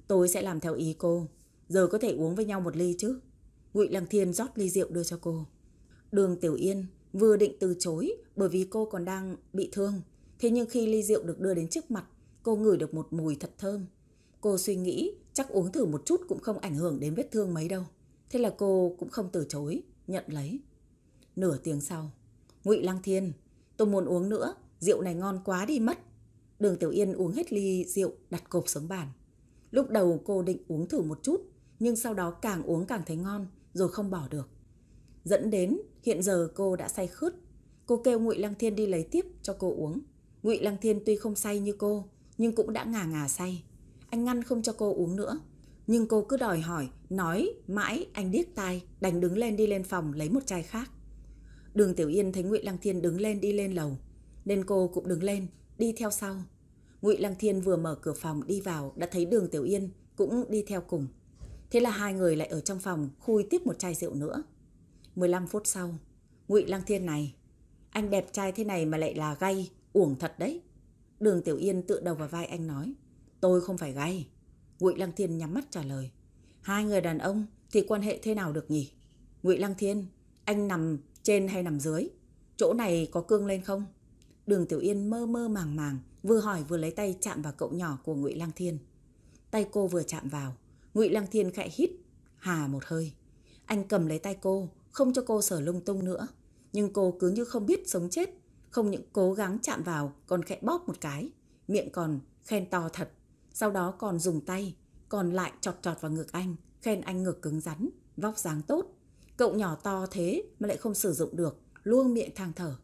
Tôi sẽ làm theo ý cô. Giờ có thể uống với nhau một ly chứ? Ngụy Lăng Thiên rót ly rượu đưa cho cô. Đường Tiểu Yên vừa định từ chối bởi vì cô còn đang bị thương. Thế nhưng khi ly rượu được đưa đến trước mặt, cô ngửi được một mùi thật thơm. Cô suy nghĩ chắc uống thử một chút cũng không ảnh hưởng đến vết thương mấy đâu. Thế là cô cũng không từ chối, nhận lấy. Nửa tiếng sau, Ngụy Lăng Thiên, tôi muốn uống nữa, rượu này ngon quá đi mất. Đường Tiểu Yên uống hết ly rượu đặt cộp xuống bàn. Lúc đầu cô định uống thử một chút, nhưng sau đó càng uống càng thấy ngon, rồi không bỏ được. Dẫn đến hiện giờ cô đã say khướt. Cô kêu Ngụy Lăng Thiên đi lấy tiếp cho cô uống. Ngụy Lăng Thiên tuy không say như cô, nhưng cũng đã ngà ngà say. Anh ngăn không cho cô uống nữa. Nhưng cô cứ đòi hỏi, nói mãi anh điếc tai, đành đứng lên đi lên phòng lấy một chai khác. Đường Tiểu Yên thấy Ngụy Lăng Thiên đứng lên đi lên lầu, nên cô cũng đứng lên, đi theo sau. Ngụy Lăng Thiên vừa mở cửa phòng đi vào đã thấy Đường Tiểu Yên cũng đi theo cùng. Thế là hai người lại ở trong phòng khui tiếp một chai rượu nữa. 15 phút sau, Ngụy Lăng Thiên này, anh đẹp trai thế này mà lại là gay, uổng thật đấy. Đường Tiểu Yên tự đầu vào vai anh nói, tôi không phải gay. Ngụy Lăng Thiên nhắm mắt trả lời, hai người đàn ông thì quan hệ thế nào được nhỉ? Ngụy Lăng Thiên, anh nằm trên hay nằm dưới? Chỗ này có cương lên không? Đường Tiểu Yên mơ mơ màng màng, vừa hỏi vừa lấy tay chạm vào cậu nhỏ của Ngụy Lăng Thiên. Tay cô vừa chạm vào, Ngụy Lăng Thiên khẽ hít, hà một hơi. Anh cầm lấy tay cô, không cho cô sở lung tung nữa. Nhưng cô cứ như không biết sống chết, không những cố gắng chạm vào còn khẽ bóp một cái, miệng còn khen to thật. Sau đó còn dùng tay, còn lại chọt chọt vào ngực anh, khen anh ngực cứng rắn, vóc dáng tốt. Cậu nhỏ to thế mà lại không sử dụng được, luôn miệng thang thở.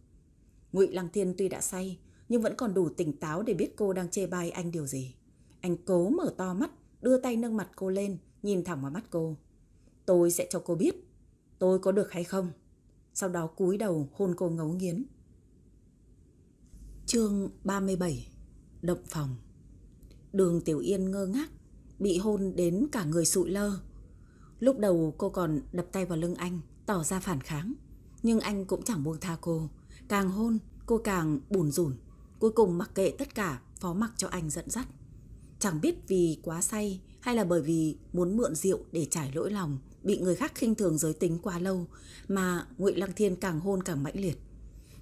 Ngụy Lăng Thiên tuy đã say, nhưng vẫn còn đủ tỉnh táo để biết cô đang chê bai anh điều gì. Anh cố mở to mắt, đưa tay nâng mặt cô lên, nhìn thẳng vào mắt cô. Tôi sẽ cho cô biết, tôi có được hay không? Sau đó cúi đầu hôn cô ngấu nghiến. Chương 37 Động phòng Đường Tiểu Yên ngơ ngác, bị hôn đến cả người sụi lơ. Lúc đầu cô còn đập tay vào lưng anh, tỏ ra phản kháng. Nhưng anh cũng chẳng buông tha cô. Càng hôn, cô càng bùn rủn. Cuối cùng mặc kệ tất cả, phó mặc cho anh dẫn dắt. Chẳng biết vì quá say hay là bởi vì muốn mượn rượu để trải lỗi lòng, bị người khác khinh thường giới tính quá lâu mà Ngụy Lăng Thiên càng hôn càng mãnh liệt.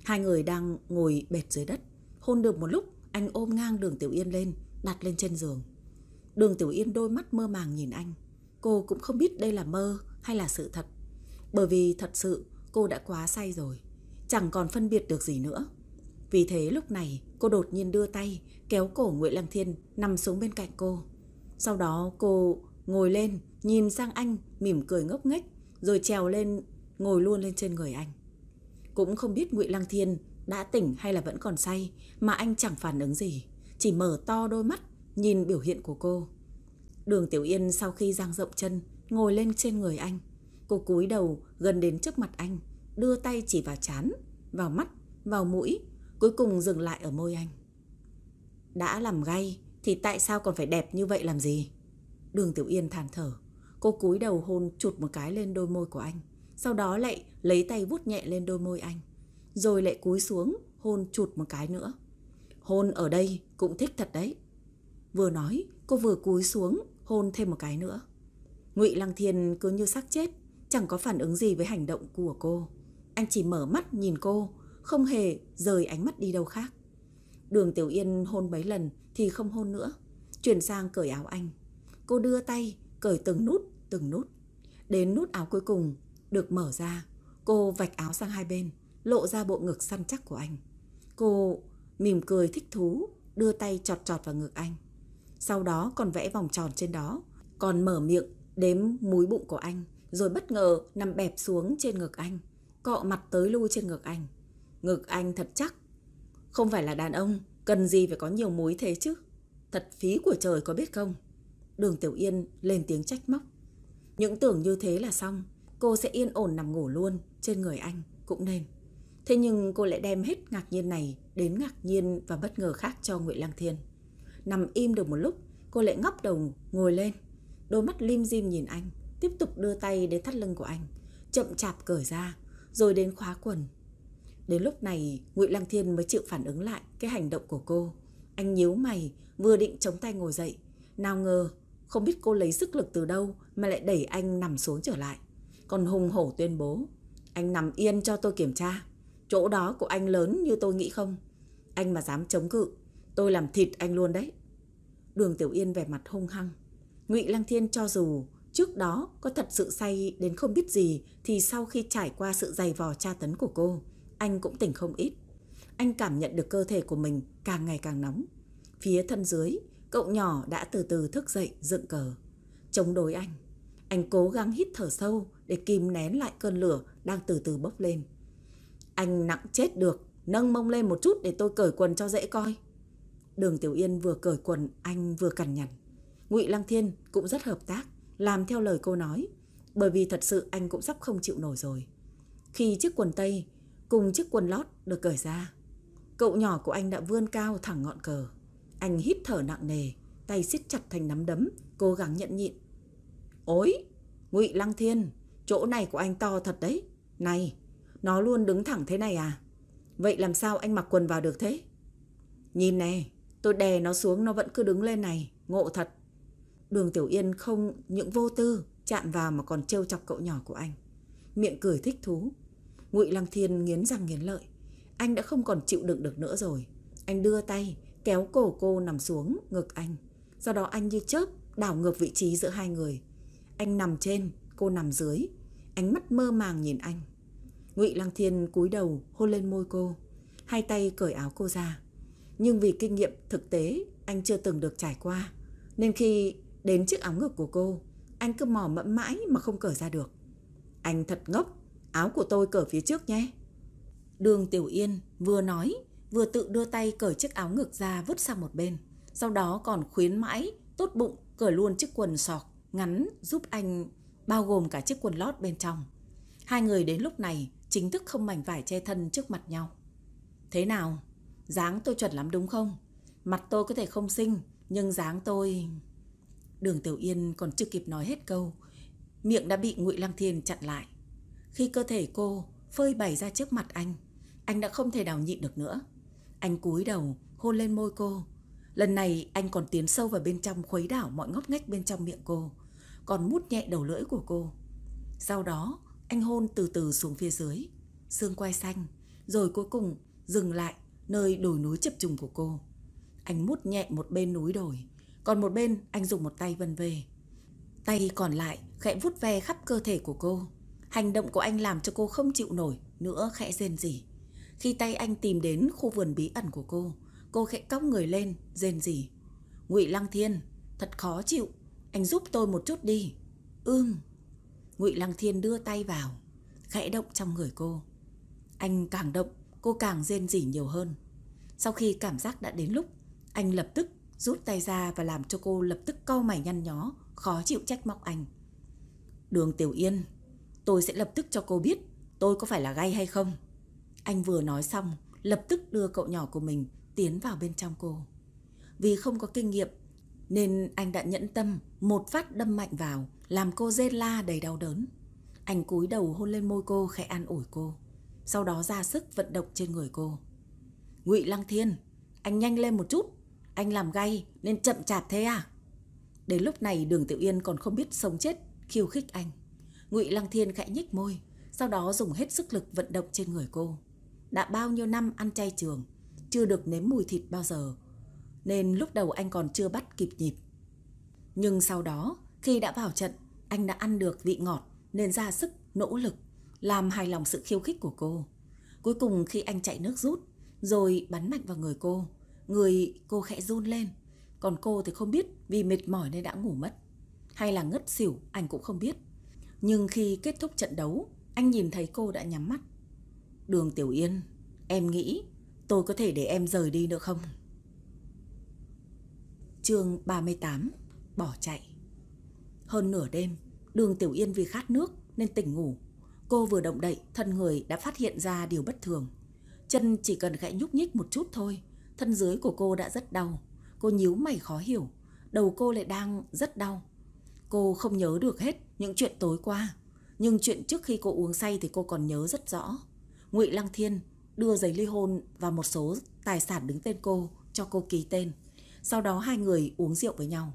Hai người đang ngồi bệt dưới đất, hôn được một lúc, anh ôm ngang Đường Tiểu Yên lên, đặt lên trên giường. Đường Tiểu Yên đôi mắt mơ màng nhìn anh. Cô cũng không biết đây là mơ hay là sự thật. Bởi vì thật sự cô đã quá say rồi, chẳng còn phân biệt được gì nữa. Vì thế lúc này cô đột nhiên đưa tay kéo cổ Nguyễn Lăng Thiên nằm xuống bên cạnh cô. Sau đó cô ngồi lên, nhìn sang anh, mỉm cười ngốc nghếch, rồi trèo lên, ngồi luôn lên trên người anh. Cũng không biết Ngụy Lăng Thiên đã tỉnh hay là vẫn còn say, mà anh chẳng phản ứng gì, chỉ mở to đôi mắt, nhìn biểu hiện của cô. Đường Tiểu Yên sau khi giang rộng chân, ngồi lên trên người anh. Cô cúi đầu gần đến trước mặt anh, đưa tay chỉ vào chán, vào mắt, vào mũi, cuối cùng dừng lại ở môi anh. Đã làm gay thì tại sao còn phải đẹp như vậy làm gì? Đường Tiểu Yên than thở. Cô cúi đầu hôn chụt một cái lên đôi môi của anh. Sau đó lại lấy tay vuốt nhẹ lên đôi môi anh. Rồi lại cúi xuống hôn chụt một cái nữa. Hôn ở đây cũng thích thật đấy. Vừa nói cô vừa cúi xuống hôn thêm một cái nữa. Ngụy Lăng Thiên cứ như xác chết, chẳng có phản ứng gì với hành động của cô. Anh chỉ mở mắt nhìn cô, không hề rời ánh mắt đi đâu khác. Đường Tiểu Yên hôn mấy lần thì không hôn nữa, chuyển sang cởi áo anh. Cô đưa tay cởi từng nút, từng nút. Đến nút áo cuối cùng được mở ra, cô vạch áo sang hai bên, lộ ra bộ ngực săn chắc của anh. Cô mỉm cười thích thú, đưa tay chọt chọt vào ngực anh. Sau đó còn vẽ vòng tròn trên đó, còn mở miệng đếm múi bụng của anh, rồi bất ngờ nằm bẹp xuống trên ngực anh, cọ mặt tới lui trên ngực anh. Ngực anh thật chắc. Không phải là đàn ông, cần gì phải có nhiều múi thế chứ. thật phí của trời có biết không? Đường Tiểu Yên lên tiếng trách móc. Những tưởng như thế là xong, cô sẽ yên ổn nằm ngủ luôn trên người anh cũng nên. Thế nhưng cô lại đem hết ngạc nhiên này đến ngạc nhiên và bất ngờ khác cho Nguyễn Lăng Thiên. Nằm im được một lúc, cô lại ngóc đầu ngồi lên. Đôi mắt lim dim nhìn anh, tiếp tục đưa tay đến thắt lưng của anh, chậm chạp cởi ra, rồi đến khóa quần. Đến lúc này, Ngụy Lăng Thiên mới chịu phản ứng lại cái hành động của cô. Anh nhíu mày, vừa định chống tay ngồi dậy. Nào ngờ, không biết cô lấy sức lực từ đâu mà lại đẩy anh nằm xuống trở lại. Còn hùng hổ tuyên bố, anh nằm yên cho tôi kiểm tra. Chỗ đó của anh lớn như tôi nghĩ không? Anh mà dám chống cự, tôi làm thịt anh luôn đấy. Đường Tiểu Yên vẻ mặt hung hăng. Ngụy Lăng Thiên cho dù trước đó có thật sự say đến không biết gì thì sau khi trải qua sự dày vò tra tấn của cô, anh cũng tỉnh không ít. Anh cảm nhận được cơ thể của mình càng ngày càng nóng. Phía thân dưới, cậu nhỏ đã từ từ thức dậy dựng cờ. Chống đối anh. Anh cố gắng hít thở sâu để kìm nén lại cơn lửa đang từ từ bốc lên. Anh nặng chết được, nâng mông lên một chút để tôi cởi quần cho dễ coi. Đường Tiểu Yên vừa cởi quần, anh vừa cằn nhằn. Ngụy Lăng Thiên cũng rất hợp tác, làm theo lời cô nói, bởi vì thật sự anh cũng sắp không chịu nổi rồi. Khi chiếc quần tây cùng chiếc quần lót được cởi ra, cậu nhỏ của anh đã vươn cao thẳng ngọn cờ. Anh hít thở nặng nề, tay siết chặt thành nắm đấm, cố gắng nhẫn nhịn. Ôi, Ngụy Lăng Thiên, chỗ này của anh to thật đấy. Này, nó luôn đứng thẳng thế này à? Vậy làm sao anh mặc quần vào được thế? Nhìn nè, tôi đè nó xuống nó vẫn cứ đứng lên này, ngộ thật. Đường Tiểu Yên không những vô tư chạm vào mà còn trêu chọc cậu nhỏ của anh. Miệng cười thích thú. Ngụy Lăng Thiên nghiến răng nghiến lợi. Anh đã không còn chịu đựng được nữa rồi. Anh đưa tay kéo cổ cô nằm xuống ngực anh. Sau đó anh như chớp đảo ngược vị trí giữa hai người. Anh nằm trên, cô nằm dưới. Ánh mắt mơ màng nhìn anh. Ngụy Lăng Thiên cúi đầu hôn lên môi cô, hai tay cởi áo cô ra. Nhưng vì kinh nghiệm thực tế anh chưa từng được trải qua, nên khi đến chiếc áo ngực của cô, anh cứ mò mẫm mãi mà không cởi ra được. Anh thật ngốc, áo của tôi cởi phía trước nhé. Đường Tiểu Yên vừa nói, vừa tự đưa tay cởi chiếc áo ngực ra vứt sang một bên. Sau đó còn khuyến mãi, tốt bụng cởi luôn chiếc quần sọc ngắn giúp anh bao gồm cả chiếc quần lót bên trong. Hai người đến lúc này chính thức không mảnh vải che thân trước mặt nhau. Thế nào? Dáng tôi chuẩn lắm đúng không? Mặt tôi có thể không xinh, nhưng dáng tôi... Đường Tiểu Yên còn chưa kịp nói hết câu, miệng đã bị Ngụy Lăng Thiên chặn lại. Khi cơ thể cô phơi bày ra trước mặt anh, anh đã không thể nào nhịn được nữa. Anh cúi đầu, hôn lên môi cô. Lần này anh còn tiến sâu vào bên trong khuấy đảo mọi ngóc ngách bên trong miệng cô, còn mút nhẹ đầu lưỡi của cô. Sau đó, anh hôn từ từ xuống phía dưới, xương quai xanh, rồi cuối cùng dừng lại nơi đồi núi chập trùng của cô. Anh mút nhẹ một bên núi đồi, còn một bên anh dùng một tay vân về. Tay còn lại khẽ vút ve khắp cơ thể của cô. Hành động của anh làm cho cô không chịu nổi, nữa khẽ rên rỉ. Khi tay anh tìm đến khu vườn bí ẩn của cô, cô khẽ cong người lên, rên rỉ. Ngụy Lăng Thiên, thật khó chịu, anh giúp tôi một chút đi. Ưm. Ngụy Lăng Thiên đưa tay vào, khẽ động trong người cô. Anh càng động, cô càng rên rỉ nhiều hơn. Sau khi cảm giác đã đến lúc, anh lập tức rút tay ra và làm cho cô lập tức cau mày nhăn nhó, khó chịu trách móc anh. Đường Tiểu Yên, tôi sẽ lập tức cho cô biết tôi có phải là gay hay không. Anh vừa nói xong, lập tức đưa cậu nhỏ của mình tiến vào bên trong cô. Vì không có kinh nghiệm, nên anh đã nhẫn tâm một phát đâm mạnh vào, làm cô rên la đầy đau đớn. Anh cúi đầu hôn lên môi cô khẽ an ủi cô, sau đó ra sức vận động trên người cô. Ngụy Lăng Thiên, anh nhanh lên một chút, anh làm gay nên chậm chạp thế à? Đến lúc này Đường Tiểu Yên còn không biết sống chết khiêu khích anh. Ngụy Lăng Thiên khẽ nhích môi, sau đó dùng hết sức lực vận động trên người cô. Đã bao nhiêu năm ăn chay trường, chưa được nếm mùi thịt bao giờ, nên lúc đầu anh còn chưa bắt kịp nhịp. Nhưng sau đó, khi đã vào trận, anh đã ăn được vị ngọt nên ra sức, nỗ lực, làm hài lòng sự khiêu khích của cô. Cuối cùng khi anh chạy nước rút, rồi bắn mạnh vào người cô, người cô khẽ run lên. Còn cô thì không biết vì mệt mỏi nên đã ngủ mất. Hay là ngất xỉu, anh cũng không biết. Nhưng khi kết thúc trận đấu, anh nhìn thấy cô đã nhắm mắt. Đường Tiểu Yên, em nghĩ tôi có thể để em rời đi nữa không? Chương 38 Bỏ chạy Hơn nửa đêm, đường Tiểu Yên vì khát nước nên tỉnh ngủ. Cô vừa động đậy, thân người đã phát hiện ra điều bất thường. Chân chỉ cần gãy nhúc nhích một chút thôi, thân dưới của cô đã rất đau. Cô nhíu mày khó hiểu, đầu cô lại đang rất đau. Cô không nhớ được hết những chuyện tối qua, nhưng chuyện trước khi cô uống say thì cô còn nhớ rất rõ. Ngụy Lăng Thiên đưa giấy ly hôn và một số tài sản đứng tên cô cho cô ký tên. Sau đó hai người uống rượu với nhau.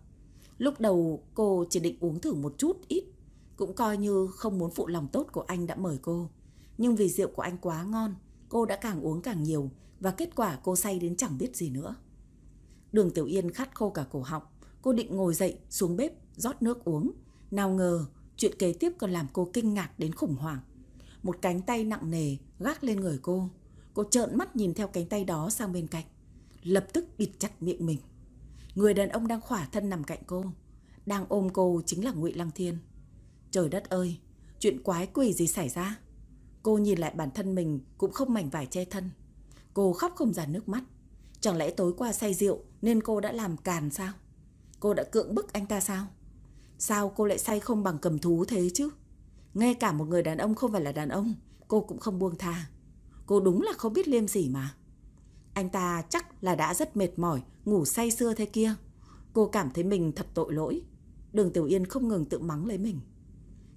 Lúc đầu cô chỉ định uống thử một chút ít, cũng coi như không muốn phụ lòng tốt của anh đã mời cô. Nhưng vì rượu của anh quá ngon, cô đã càng uống càng nhiều và kết quả cô say đến chẳng biết gì nữa. Đường Tiểu Yên khát khô cả cổ họng, cô định ngồi dậy xuống bếp rót nước uống. Nào ngờ, chuyện kế tiếp còn làm cô kinh ngạc đến khủng hoảng. Một cánh tay nặng nề gác lên người cô. Cô trợn mắt nhìn theo cánh tay đó sang bên cạnh. Lập tức bịt chặt miệng mình. Người đàn ông đang khỏa thân nằm cạnh cô. Đang ôm cô chính là ngụy Lăng Thiên. Trời đất ơi, chuyện quái quỷ gì xảy ra? Cô nhìn lại bản thân mình cũng không mảnh vải che thân. Cô khóc không ra nước mắt. Chẳng lẽ tối qua say rượu nên cô đã làm càn sao? Cô đã cưỡng bức anh ta sao? Sao cô lại say không bằng cầm thú thế chứ? Ngay cả một người đàn ông không phải là đàn ông, cô cũng không buông tha. Cô đúng là không biết liêm sỉ mà. Anh ta chắc là đã rất mệt mỏi, ngủ say sưa thế kia. Cô cảm thấy mình thật tội lỗi. Đường Tiểu Yên không ngừng tự mắng lấy mình.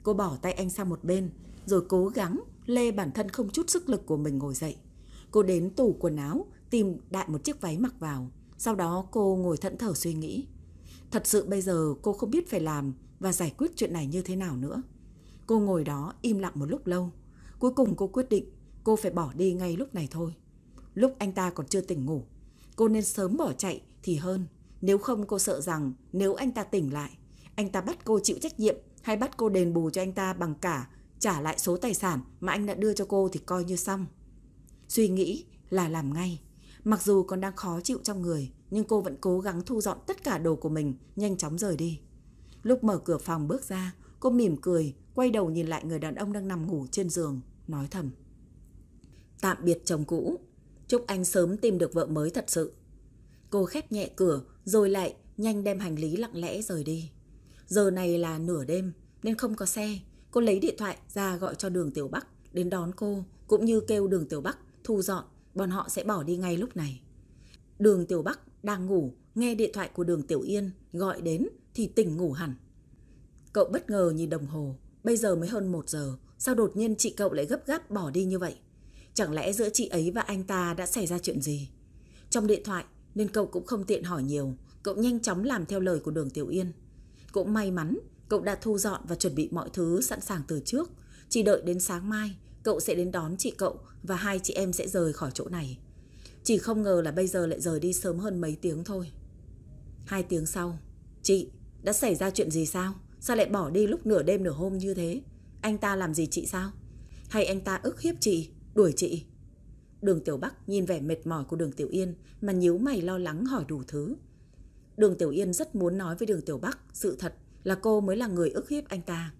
Cô bỏ tay anh sang một bên, rồi cố gắng lê bản thân không chút sức lực của mình ngồi dậy. Cô đến tủ quần áo, tìm đại một chiếc váy mặc vào. Sau đó cô ngồi thẫn thờ suy nghĩ. Thật sự bây giờ cô không biết phải làm và giải quyết chuyện này như thế nào nữa. Cô ngồi đó im lặng một lúc lâu. Cuối cùng cô quyết định cô phải bỏ đi ngay lúc này thôi. Lúc anh ta còn chưa tỉnh ngủ. Cô nên sớm bỏ chạy thì hơn. Nếu không cô sợ rằng nếu anh ta tỉnh lại, anh ta bắt cô chịu trách nhiệm hay bắt cô đền bù cho anh ta bằng cả trả lại số tài sản mà anh đã đưa cho cô thì coi như xong. Suy nghĩ là làm ngay. Mặc dù còn đang khó chịu trong người, nhưng cô vẫn cố gắng thu dọn tất cả đồ của mình, nhanh chóng rời đi. Lúc mở cửa phòng bước ra, cô mỉm cười, quay đầu nhìn lại người đàn ông đang nằm ngủ trên giường, nói thầm. Tạm biệt chồng cũ, chúc anh sớm tìm được vợ mới thật sự. Cô khép nhẹ cửa, rồi lại nhanh đem hành lý lặng lẽ rời đi. Giờ này là nửa đêm, nên không có xe. Cô lấy điện thoại ra gọi cho đường Tiểu Bắc đến đón cô, cũng như kêu đường Tiểu Bắc thu dọn, bọn họ sẽ bỏ đi ngay lúc này. Đường Tiểu Bắc đang ngủ, nghe điện thoại của đường Tiểu Yên gọi đến thì tỉnh ngủ hẳn. Cậu bất ngờ nhìn đồng hồ, bây giờ mới hơn một giờ, sao đột nhiên chị cậu lại gấp gáp bỏ đi như vậy? Chẳng lẽ giữa chị ấy và anh ta đã xảy ra chuyện gì? Trong điện thoại nên cậu cũng không tiện hỏi nhiều, cậu nhanh chóng làm theo lời của đường Tiểu Yên. Cũng may mắn, cậu đã thu dọn và chuẩn bị mọi thứ sẵn sàng từ trước. Chỉ đợi đến sáng mai, cậu sẽ đến đón chị cậu và hai chị em sẽ rời khỏi chỗ này. Chỉ không ngờ là bây giờ lại rời đi sớm hơn mấy tiếng thôi. Hai tiếng sau, chị, đã xảy ra chuyện gì sao? Sao lại bỏ đi lúc nửa đêm nửa hôm như thế? Anh ta làm gì chị sao? Hay anh ta ức hiếp chị, đuổi chị? Đường Tiểu Bắc nhìn vẻ mệt mỏi của đường Tiểu Yên mà nhíu mày lo lắng hỏi đủ thứ. Đường Tiểu Yên rất muốn nói với đường Tiểu Bắc sự thật là cô mới là người ức hiếp anh ta.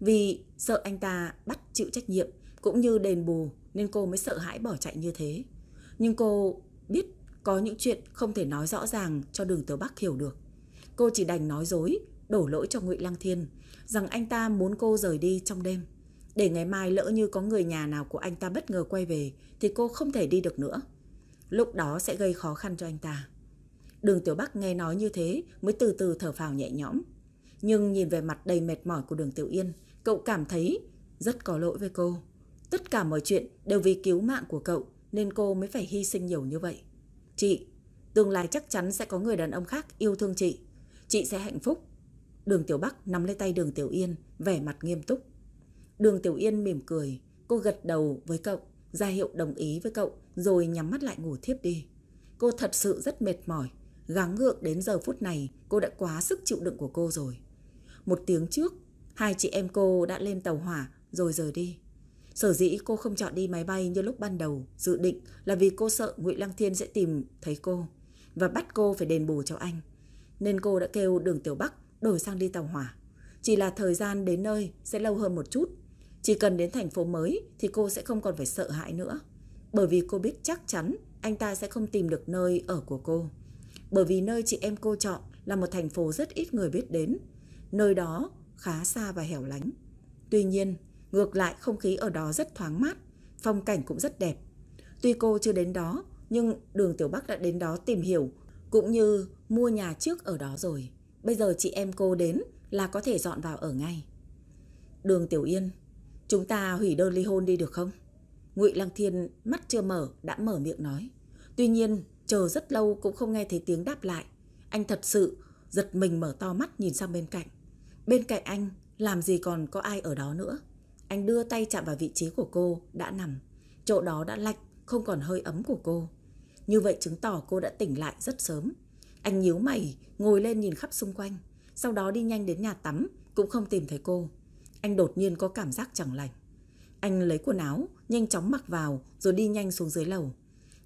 Vì sợ anh ta bắt chịu trách nhiệm cũng như đền bù nên cô mới sợ hãi bỏ chạy như thế. Nhưng cô biết có những chuyện không thể nói rõ ràng cho đường Tiểu Bắc hiểu được. Cô chỉ đành nói dối, đổ lỗi cho Ngụy Lăng Thiên rằng anh ta muốn cô rời đi trong đêm. Để ngày mai lỡ như có người nhà nào của anh ta bất ngờ quay về thì cô không thể đi được nữa. Lúc đó sẽ gây khó khăn cho anh ta. Đường Tiểu Bắc nghe nói như thế mới từ từ thở phào nhẹ nhõm. Nhưng nhìn về mặt đầy mệt mỏi của đường Tiểu Yên, cậu cảm thấy rất có lỗi với cô. Tất cả mọi chuyện đều vì cứu mạng của cậu nên cô mới phải hy sinh nhiều như vậy. Chị, tương lai chắc chắn sẽ có người đàn ông khác yêu thương chị. Chị sẽ hạnh phúc. Đường Tiểu Bắc nắm lấy tay đường Tiểu Yên, vẻ mặt nghiêm túc. Đường Tiểu Yên mỉm cười, cô gật đầu với cậu, ra hiệu đồng ý với cậu, rồi nhắm mắt lại ngủ thiếp đi. Cô thật sự rất mệt mỏi, gắng gượng đến giờ phút này cô đã quá sức chịu đựng của cô rồi. Một tiếng trước, hai chị em cô đã lên tàu hỏa rồi rời đi. Sở dĩ cô không chọn đi máy bay như lúc ban đầu, dự định là vì cô sợ Ngụy Lăng Thiên sẽ tìm thấy cô và bắt cô phải đền bù cho anh. Nên cô đã kêu đường Tiểu Bắc đổi sang đi tàu hỏa. Chỉ là thời gian đến nơi sẽ lâu hơn một chút. Chỉ cần đến thành phố mới thì cô sẽ không còn phải sợ hãi nữa. Bởi vì cô biết chắc chắn anh ta sẽ không tìm được nơi ở của cô. Bởi vì nơi chị em cô chọn là một thành phố rất ít người biết đến, nơi đó khá xa và hẻo lánh. Tuy nhiên, ngược lại không khí ở đó rất thoáng mát, phong cảnh cũng rất đẹp. Tuy cô chưa đến đó, nhưng đường Tiểu Bắc đã đến đó tìm hiểu, cũng như mua nhà trước ở đó rồi. Bây giờ chị em cô đến là có thể dọn vào ở ngay. Đường Tiểu Yên, chúng ta hủy đơn ly hôn đi được không? Ngụy Lăng Thiên mắt chưa mở đã mở miệng nói. Tuy nhiên, chờ rất lâu cũng không nghe thấy tiếng đáp lại. Anh thật sự giật mình mở to mắt nhìn sang bên cạnh. Bên cạnh anh, làm gì còn có ai ở đó nữa. Anh đưa tay chạm vào vị trí của cô đã nằm. Chỗ đó đã lạnh, không còn hơi ấm của cô. Như vậy chứng tỏ cô đã tỉnh lại rất sớm. Anh nhíu mày, ngồi lên nhìn khắp xung quanh. Sau đó đi nhanh đến nhà tắm, cũng không tìm thấy cô. Anh đột nhiên có cảm giác chẳng lành. Anh lấy quần áo, nhanh chóng mặc vào rồi đi nhanh xuống dưới lầu.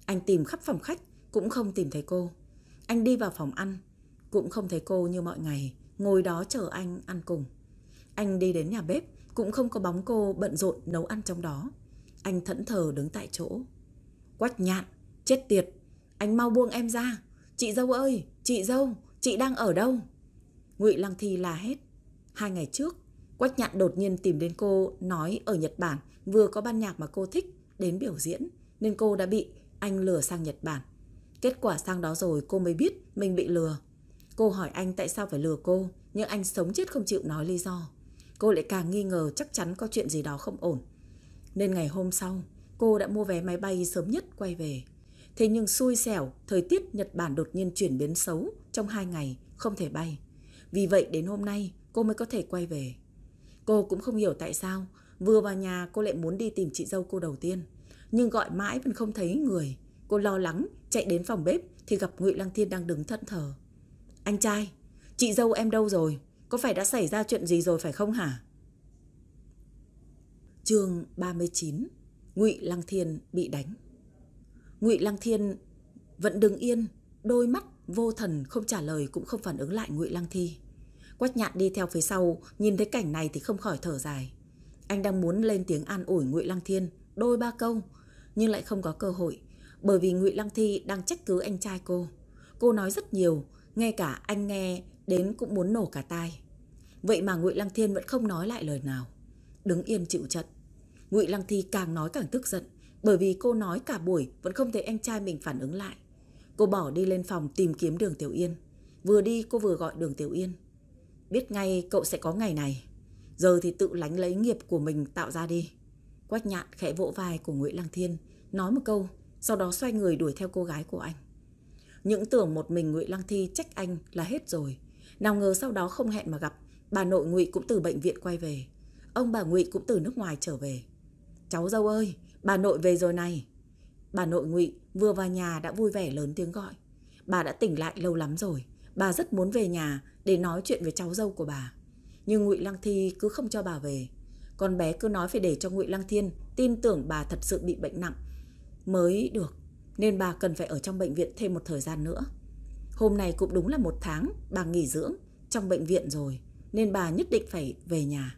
Anh tìm khắp phòng khách, cũng không tìm thấy cô. Anh đi vào phòng ăn, cũng không thấy cô như mọi ngày, ngồi đó chờ anh ăn cùng. Anh đi đến nhà bếp, cũng không có bóng cô bận rộn nấu ăn trong đó. Anh thẫn thờ đứng tại chỗ. Quách nhạn, chết tiệt, anh mau buông em ra. Chị dâu ơi, chị dâu, chị đang ở đâu? Ngụy Lăng Thi là hết. Hai ngày trước, Quách nhạn đột nhiên tìm đến cô nói ở Nhật Bản vừa có ban nhạc mà cô thích đến biểu diễn nên cô đã bị anh lừa sang Nhật Bản. Kết quả sang đó rồi cô mới biết mình bị lừa. Cô hỏi anh tại sao phải lừa cô nhưng anh sống chết không chịu nói lý do. Cô lại càng nghi ngờ chắc chắn có chuyện gì đó không ổn. Nên ngày hôm sau, cô đã mua vé máy bay sớm nhất quay về. Thế nhưng xui xẻo, thời tiết Nhật Bản đột nhiên chuyển biến xấu trong hai ngày, không thể bay. Vì vậy đến hôm nay cô mới có thể quay về. Cô cũng không hiểu tại sao, vừa vào nhà cô lại muốn đi tìm chị dâu cô đầu tiên. Nhưng gọi mãi vẫn không thấy người. Cô lo lắng, chạy đến phòng bếp thì gặp Ngụy Lăng Thiên đang đứng thẫn thờ. Anh trai, chị dâu em đâu rồi? Có phải đã xảy ra chuyện gì rồi phải không hả? Chương 39 Ngụy Lăng Thiên bị đánh Ngụy Lăng Thiên vẫn đứng yên, đôi mắt vô thần không trả lời cũng không phản ứng lại Ngụy Lăng Thi. Quách nhạn đi theo phía sau, nhìn thấy cảnh này thì không khỏi thở dài. Anh đang muốn lên tiếng an ủi Ngụy Lăng Thiên, đôi ba câu, nhưng lại không có cơ hội, bởi vì Ngụy Lăng Thi đang trách cứ anh trai cô. Cô nói rất nhiều, ngay cả anh nghe đến cũng muốn nổ cả tai. Vậy mà Ngụy Lăng Thiên vẫn không nói lại lời nào, đứng yên chịu trận. Ngụy Lăng Thi càng nói càng tức giận, bởi vì cô nói cả buổi vẫn không thấy anh trai mình phản ứng lại. Cô bỏ đi lên phòng tìm kiếm Đường Tiểu Yên. Vừa đi cô vừa gọi Đường Tiểu Yên. Biết ngay cậu sẽ có ngày này. Giờ thì tự lánh lấy nghiệp của mình tạo ra đi. Quách nhạn khẽ vỗ vai của Nguyễn Lăng Thiên, nói một câu, sau đó xoay người đuổi theo cô gái của anh. Những tưởng một mình Ngụy Lăng Thi trách anh là hết rồi. Nào ngờ sau đó không hẹn mà gặp, bà nội Ngụy cũng từ bệnh viện quay về. Ông bà Ngụy cũng từ nước ngoài trở về. Cháu dâu ơi, bà nội về rồi này. Bà nội Ngụy vừa vào nhà đã vui vẻ lớn tiếng gọi. Bà đã tỉnh lại lâu lắm rồi. Bà rất muốn về nhà để nói chuyện với cháu dâu của bà. Nhưng Ngụy Lăng Thi cứ không cho bà về. Con bé cứ nói phải để cho Ngụy Lăng Thiên tin tưởng bà thật sự bị bệnh nặng mới được. Nên bà cần phải ở trong bệnh viện thêm một thời gian nữa. Hôm nay cũng đúng là một tháng bà nghỉ dưỡng trong bệnh viện rồi. Nên bà nhất định phải về nhà.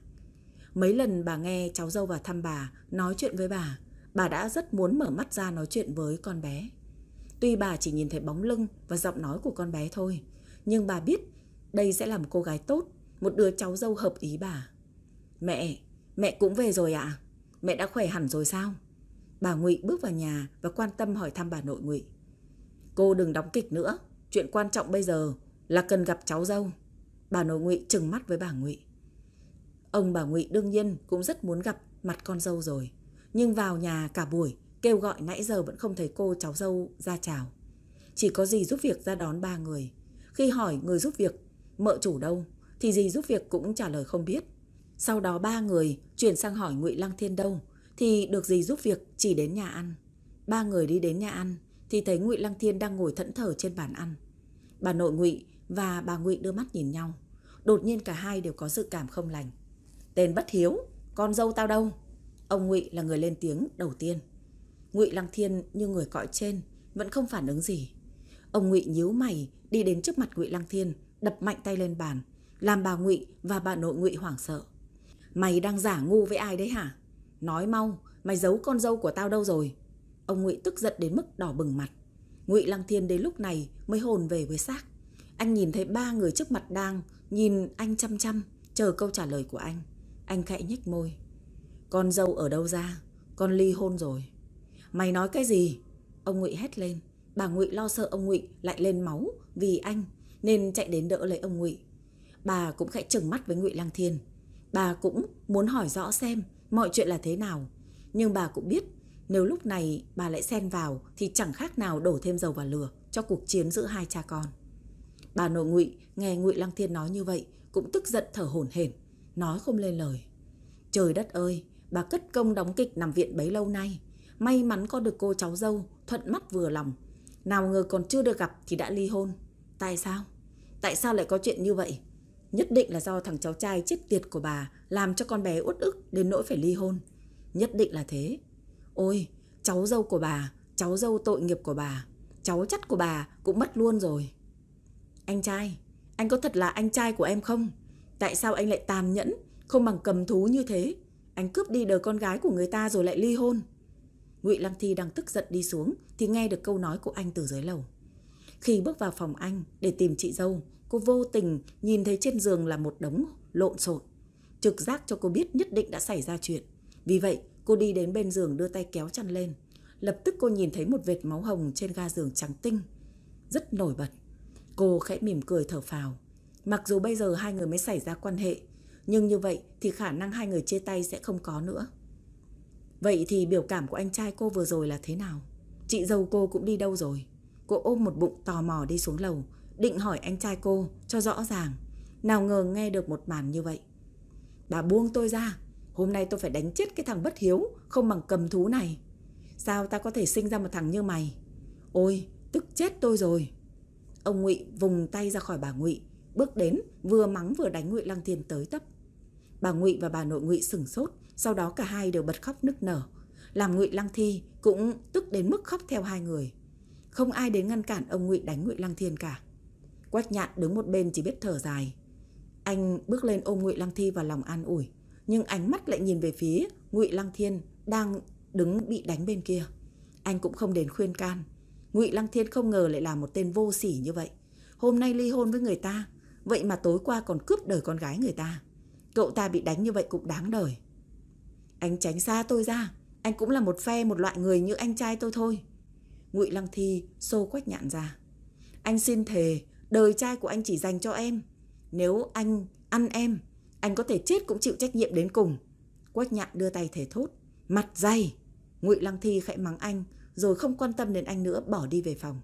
Mấy lần bà nghe cháu dâu vào thăm bà, nói chuyện với bà, bà đã rất muốn mở mắt ra nói chuyện với con bé. Tuy bà chỉ nhìn thấy bóng lưng và giọng nói của con bé thôi, nhưng bà biết đây sẽ là một cô gái tốt, một đứa cháu dâu hợp ý bà. Mẹ, mẹ cũng về rồi ạ? À? Mẹ đã khỏe hẳn rồi sao? Bà Ngụy bước vào nhà và quan tâm hỏi thăm bà nội Ngụy. Cô đừng đóng kịch nữa, chuyện quan trọng bây giờ là cần gặp cháu dâu. Bà nội Ngụy trừng mắt với bà Ngụy. Ông bà Ngụy đương nhiên cũng rất muốn gặp mặt con dâu rồi. Nhưng vào nhà cả buổi, kêu gọi nãy giờ vẫn không thấy cô cháu dâu ra chào. Chỉ có gì giúp việc ra đón ba người. Khi hỏi người giúp việc, mợ chủ đâu, thì gì giúp việc cũng trả lời không biết. Sau đó ba người chuyển sang hỏi Ngụy Lăng Thiên đâu, thì được gì giúp việc chỉ đến nhà ăn. Ba người đi đến nhà ăn thì thấy Ngụy Lăng Thiên đang ngồi thẫn thờ trên bàn ăn. Bà nội Ngụy và bà Ngụy đưa mắt nhìn nhau. Đột nhiên cả hai đều có dự cảm không lành. Tên bất hiếu, con dâu tao đâu? Ông Ngụy là người lên tiếng đầu tiên. Ngụy Lăng Thiên như người cõi trên, vẫn không phản ứng gì. Ông Ngụy nhíu mày, đi đến trước mặt Ngụy Lăng Thiên, đập mạnh tay lên bàn, làm bà Ngụy và bà nội Ngụy hoảng sợ. Mày đang giả ngu với ai đấy hả? Nói mau, mày giấu con dâu của tao đâu rồi? Ông Ngụy tức giận đến mức đỏ bừng mặt. Ngụy Lăng Thiên đến lúc này mới hồn về với xác. Anh nhìn thấy ba người trước mặt đang nhìn anh chăm chăm, chờ câu trả lời của anh. Anh khẽ nhếch môi. Con dâu ở đâu ra? Con ly hôn rồi. Mày nói cái gì? Ông Ngụy hét lên. Bà Ngụy lo sợ ông Ngụy lại lên máu vì anh nên chạy đến đỡ lấy ông Ngụy. Bà cũng khẽ trừng mắt với Ngụy Lăng Thiên. Bà cũng muốn hỏi rõ xem mọi chuyện là thế nào, nhưng bà cũng biết nếu lúc này bà lại xen vào thì chẳng khác nào đổ thêm dầu vào lửa cho cuộc chiến giữa hai cha con. Bà nội Ngụy nghe Ngụy Lăng Thiên nói như vậy cũng tức giận thở hổn hển, nói không lên lời. Trời đất ơi, bà cất công đóng kịch nằm viện bấy lâu nay, may mắn có được cô cháu dâu thuận mắt vừa lòng, nào ngờ còn chưa được gặp thì đã ly hôn. Tại sao? Tại sao lại có chuyện như vậy? Nhất định là do thằng cháu trai chết tiệt của bà làm cho con bé uất ức đến nỗi phải ly hôn. Nhất định là thế. Ôi, cháu dâu của bà, cháu dâu tội nghiệp của bà, cháu chắt của bà cũng mất luôn rồi. Anh trai, anh có thật là anh trai của em không? Tại sao anh lại tàn nhẫn, không bằng cầm thú như thế? Anh cướp đi đời con gái của người ta rồi lại ly hôn. Ngụy Lăng Thi đang tức giận đi xuống thì nghe được câu nói của anh từ dưới lầu. Khi bước vào phòng anh để tìm chị dâu, cô vô tình nhìn thấy trên giường là một đống lộn xộn. Trực giác cho cô biết nhất định đã xảy ra chuyện. Vì vậy, cô đi đến bên giường đưa tay kéo chăn lên. Lập tức cô nhìn thấy một vệt máu hồng trên ga giường trắng tinh. Rất nổi bật. Cô khẽ mỉm cười thở phào. Mặc dù bây giờ hai người mới xảy ra quan hệ, nhưng như vậy thì khả năng hai người chia tay sẽ không có nữa. Vậy thì biểu cảm của anh trai cô vừa rồi là thế nào? Chị dâu cô cũng đi đâu rồi? Cô ôm một bụng tò mò đi xuống lầu, định hỏi anh trai cô cho rõ ràng. Nào ngờ nghe được một màn như vậy. Bà buông tôi ra, hôm nay tôi phải đánh chết cái thằng bất hiếu, không bằng cầm thú này. Sao ta có thể sinh ra một thằng như mày? Ôi, tức chết tôi rồi. Ông Ngụy vùng tay ra khỏi bà Ngụy, bước đến vừa mắng vừa đánh Ngụy Lăng Thiên tới tấp. Bà Ngụy và bà nội Ngụy sửng sốt, sau đó cả hai đều bật khóc nức nở. Làm Ngụy Lăng Thi cũng tức đến mức khóc theo hai người. Không ai đến ngăn cản ông Ngụy đánh Ngụy Lăng Thiên cả. Quách Nhạn đứng một bên chỉ biết thở dài. Anh bước lên ôm Ngụy Lăng Thi vào lòng an ủi, nhưng ánh mắt lại nhìn về phía Ngụy Lăng Thiên đang đứng bị đánh bên kia. Anh cũng không đến khuyên can. Ngụy Lăng Thiên không ngờ lại là một tên vô sỉ như vậy. Hôm nay ly hôn với người ta, vậy mà tối qua còn cướp đời con gái người ta. Cậu ta bị đánh như vậy cũng đáng đời. Anh tránh xa tôi ra, anh cũng là một phe một loại người như anh trai tôi thôi. Ngụy Lăng Thi xô quách nhạn ra. Anh xin thề, đời trai của anh chỉ dành cho em. Nếu anh ăn em, anh có thể chết cũng chịu trách nhiệm đến cùng. Quách nhạn đưa tay thể thốt. Mặt dày. Ngụy Lăng Thi khẽ mắng anh, rồi không quan tâm đến anh nữa bỏ đi về phòng.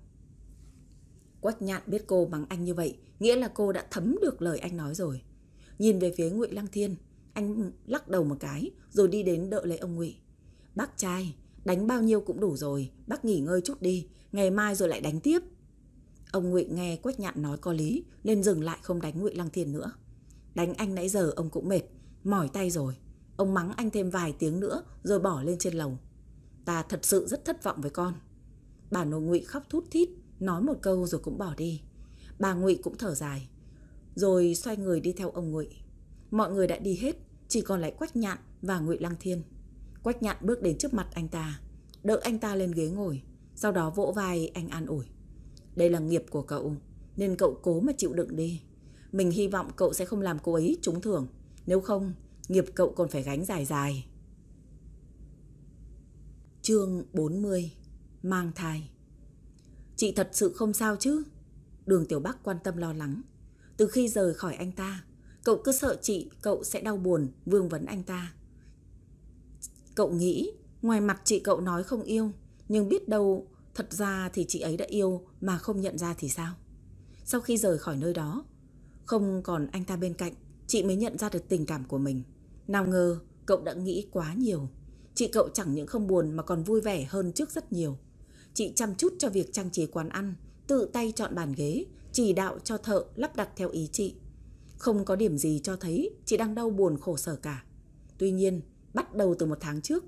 Quách nhạn biết cô mắng anh như vậy, nghĩa là cô đã thấm được lời anh nói rồi. Nhìn về phía Ngụy Lăng Thiên, anh lắc đầu một cái rồi đi đến đợi lấy ông Ngụy. Bác trai, đánh bao nhiêu cũng đủ rồi, bác nghỉ ngơi chút đi, ngày mai rồi lại đánh tiếp. Ông Ngụy nghe Quách Nhạn nói có lý nên dừng lại không đánh Ngụy Lăng Thiên nữa. Đánh anh nãy giờ ông cũng mệt, mỏi tay rồi. Ông mắng anh thêm vài tiếng nữa rồi bỏ lên trên lầu. Ta thật sự rất thất vọng với con. Bà nội Ngụy khóc thút thít, nói một câu rồi cũng bỏ đi. Bà Ngụy cũng thở dài, rồi xoay người đi theo ông Ngụy. Mọi người đã đi hết, chỉ còn lại Quách Nhạn và Ngụy Lăng Thiên. Quách Nhạn bước đến trước mặt anh ta, đỡ anh ta lên ghế ngồi, sau đó vỗ vai anh an ủi. Đây là nghiệp của cậu, nên cậu cố mà chịu đựng đi. Mình hy vọng cậu sẽ không làm cô ấy trúng thưởng, nếu không, nghiệp cậu còn phải gánh dài dài. Chương 40 Mang thai Chị thật sự không sao chứ? Đường Tiểu Bắc quan tâm lo lắng. Từ khi rời khỏi anh ta, cậu cứ sợ chị, cậu sẽ đau buồn, vương vấn anh ta. Cậu nghĩ, ngoài mặt chị cậu nói không yêu, nhưng biết đâu thật ra thì chị ấy đã yêu mà không nhận ra thì sao? Sau khi rời khỏi nơi đó, không còn anh ta bên cạnh, chị mới nhận ra được tình cảm của mình. Nào ngờ, cậu đã nghĩ quá nhiều. Chị cậu chẳng những không buồn mà còn vui vẻ hơn trước rất nhiều. Chị chăm chút cho việc trang trí quán ăn, tự tay chọn bàn ghế, chỉ đạo cho thợ lắp đặt theo ý chị. Không có điểm gì cho thấy chị đang đau buồn khổ sở cả. Tuy nhiên, bắt đầu từ một tháng trước,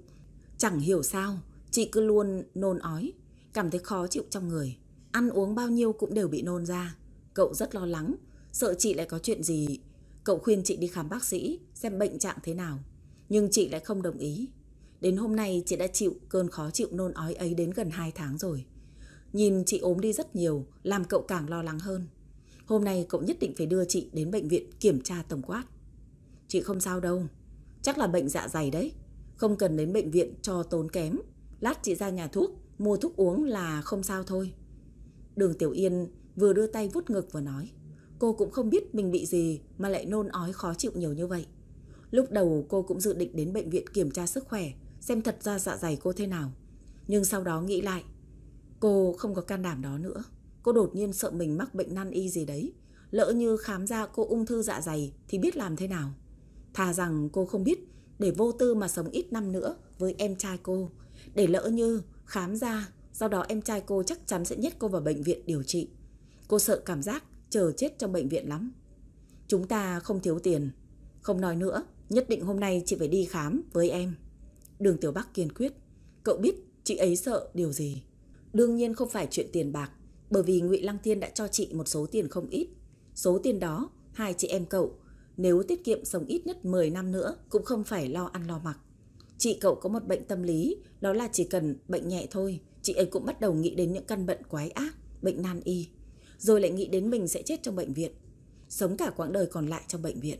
chẳng hiểu sao, chị cứ luôn nôn ói, cảm thấy khó chịu trong người. Ăn uống bao nhiêu cũng đều bị nôn ra. Cậu rất lo lắng, sợ chị lại có chuyện gì. Cậu khuyên chị đi khám bác sĩ, xem bệnh trạng thế nào. Nhưng chị lại không đồng ý. Đến hôm nay chị đã chịu cơn khó chịu nôn ói ấy đến gần 2 tháng rồi. Nhìn chị ốm đi rất nhiều, làm cậu càng lo lắng hơn. Hôm nay cậu nhất định phải đưa chị đến bệnh viện kiểm tra tổng quát. Chị không sao đâu, chắc là bệnh dạ dày đấy. Không cần đến bệnh viện cho tốn kém. Lát chị ra nhà thuốc, mua thuốc uống là không sao thôi. Đường Tiểu Yên vừa đưa tay vút ngực vừa nói. Cô cũng không biết mình bị gì mà lại nôn ói khó chịu nhiều như vậy. Lúc đầu cô cũng dự định đến bệnh viện kiểm tra sức khỏe, xem thật ra dạ dày cô thế nào. Nhưng sau đó nghĩ lại, cô không có can đảm đó nữa. Cô đột nhiên sợ mình mắc bệnh nan y gì đấy. Lỡ như khám ra cô ung thư dạ dày thì biết làm thế nào. Thà rằng cô không biết để vô tư mà sống ít năm nữa với em trai cô. Để lỡ như khám ra, sau đó em trai cô chắc chắn sẽ nhét cô vào bệnh viện điều trị. Cô sợ cảm giác chờ chết trong bệnh viện lắm. Chúng ta không thiếu tiền. Không nói nữa, nhất định hôm nay chị phải đi khám với em. Đường Tiểu Bắc kiên quyết. Cậu biết chị ấy sợ điều gì? Đương nhiên không phải chuyện tiền bạc, bởi vì Ngụy Lăng Thiên đã cho chị một số tiền không ít. Số tiền đó, hai chị em cậu, nếu tiết kiệm sống ít nhất 10 năm nữa cũng không phải lo ăn lo mặc. Chị cậu có một bệnh tâm lý, đó là chỉ cần bệnh nhẹ thôi, chị ấy cũng bắt đầu nghĩ đến những căn bệnh quái ác, bệnh nan y. Rồi lại nghĩ đến mình sẽ chết trong bệnh viện, sống cả quãng đời còn lại trong bệnh viện.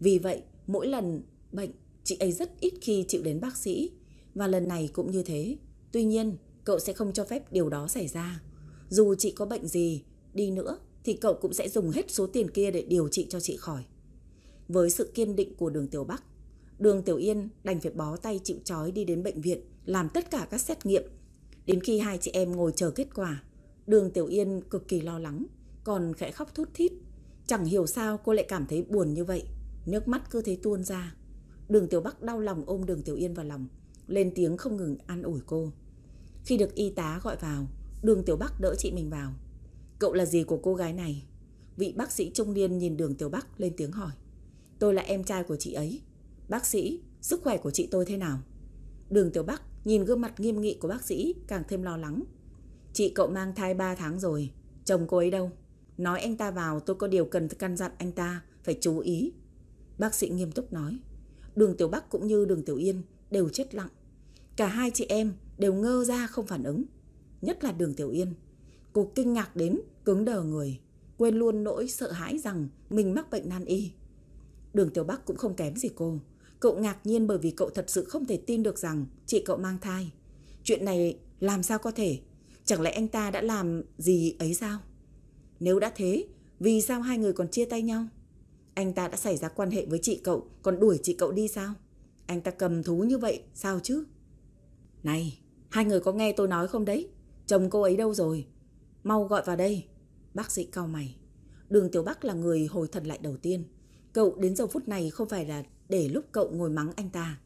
Vì vậy, mỗi lần bệnh, chị ấy rất ít khi chịu đến bác sĩ. Và lần này cũng như thế. Tuy nhiên, cậu sẽ không cho phép điều đó xảy ra. Dù chị có bệnh gì đi nữa thì cậu cũng sẽ dùng hết số tiền kia để điều trị cho chị khỏi. Với sự kiên định của đường Tiểu Bắc, đường Tiểu Yên đành phải bó tay chịu trói đi đến bệnh viện làm tất cả các xét nghiệm. Đến khi hai chị em ngồi chờ kết quả, đường Tiểu Yên cực kỳ lo lắng, còn khẽ khóc thút thít. Chẳng hiểu sao cô lại cảm thấy buồn như vậy, nước mắt cứ thế tuôn ra. Đường Tiểu Bắc đau lòng ôm đường Tiểu Yên vào lòng, lên tiếng không ngừng an ủi cô. Khi được y tá gọi vào, đường Tiểu Bắc đỡ chị mình vào. Cậu là gì của cô gái này? Vị bác sĩ trung niên nhìn đường Tiểu Bắc lên tiếng hỏi. Tôi là em trai của chị ấy. Bác sĩ, sức khỏe của chị tôi thế nào? Đường Tiểu Bắc nhìn gương mặt nghiêm nghị của bác sĩ càng thêm lo lắng. Chị cậu mang thai 3 tháng rồi, chồng cô ấy đâu? Nói anh ta vào tôi có điều cần căn dặn anh ta phải chú ý. Bác sĩ nghiêm túc nói. Đường Tiểu Bắc cũng như đường Tiểu Yên đều chết lặng. Cả hai chị em đều ngơ ra không phản ứng. Nhất là đường Tiểu Yên. Cô kinh ngạc đến cứng đờ người, quên luôn nỗi sợ hãi rằng mình mắc bệnh nan y. Đường Tiểu Bắc cũng không kém gì cô. Cậu ngạc nhiên bởi vì cậu thật sự không thể tin được rằng chị cậu mang thai. Chuyện này làm sao có thể? Chẳng lẽ anh ta đã làm gì ấy sao? Nếu đã thế, vì sao hai người còn chia tay nhau? Anh ta đã xảy ra quan hệ với chị cậu, còn đuổi chị cậu đi sao? Anh ta cầm thú như vậy, sao chứ? Này, hai người có nghe tôi nói không đấy? Chồng cô ấy đâu rồi? Mau gọi vào đây. Bác sĩ cao mày. Đường Tiểu Bắc là người hồi thần lại đầu tiên. Cậu đến giờ phút này không phải là để lúc cậu ngồi mắng anh ta.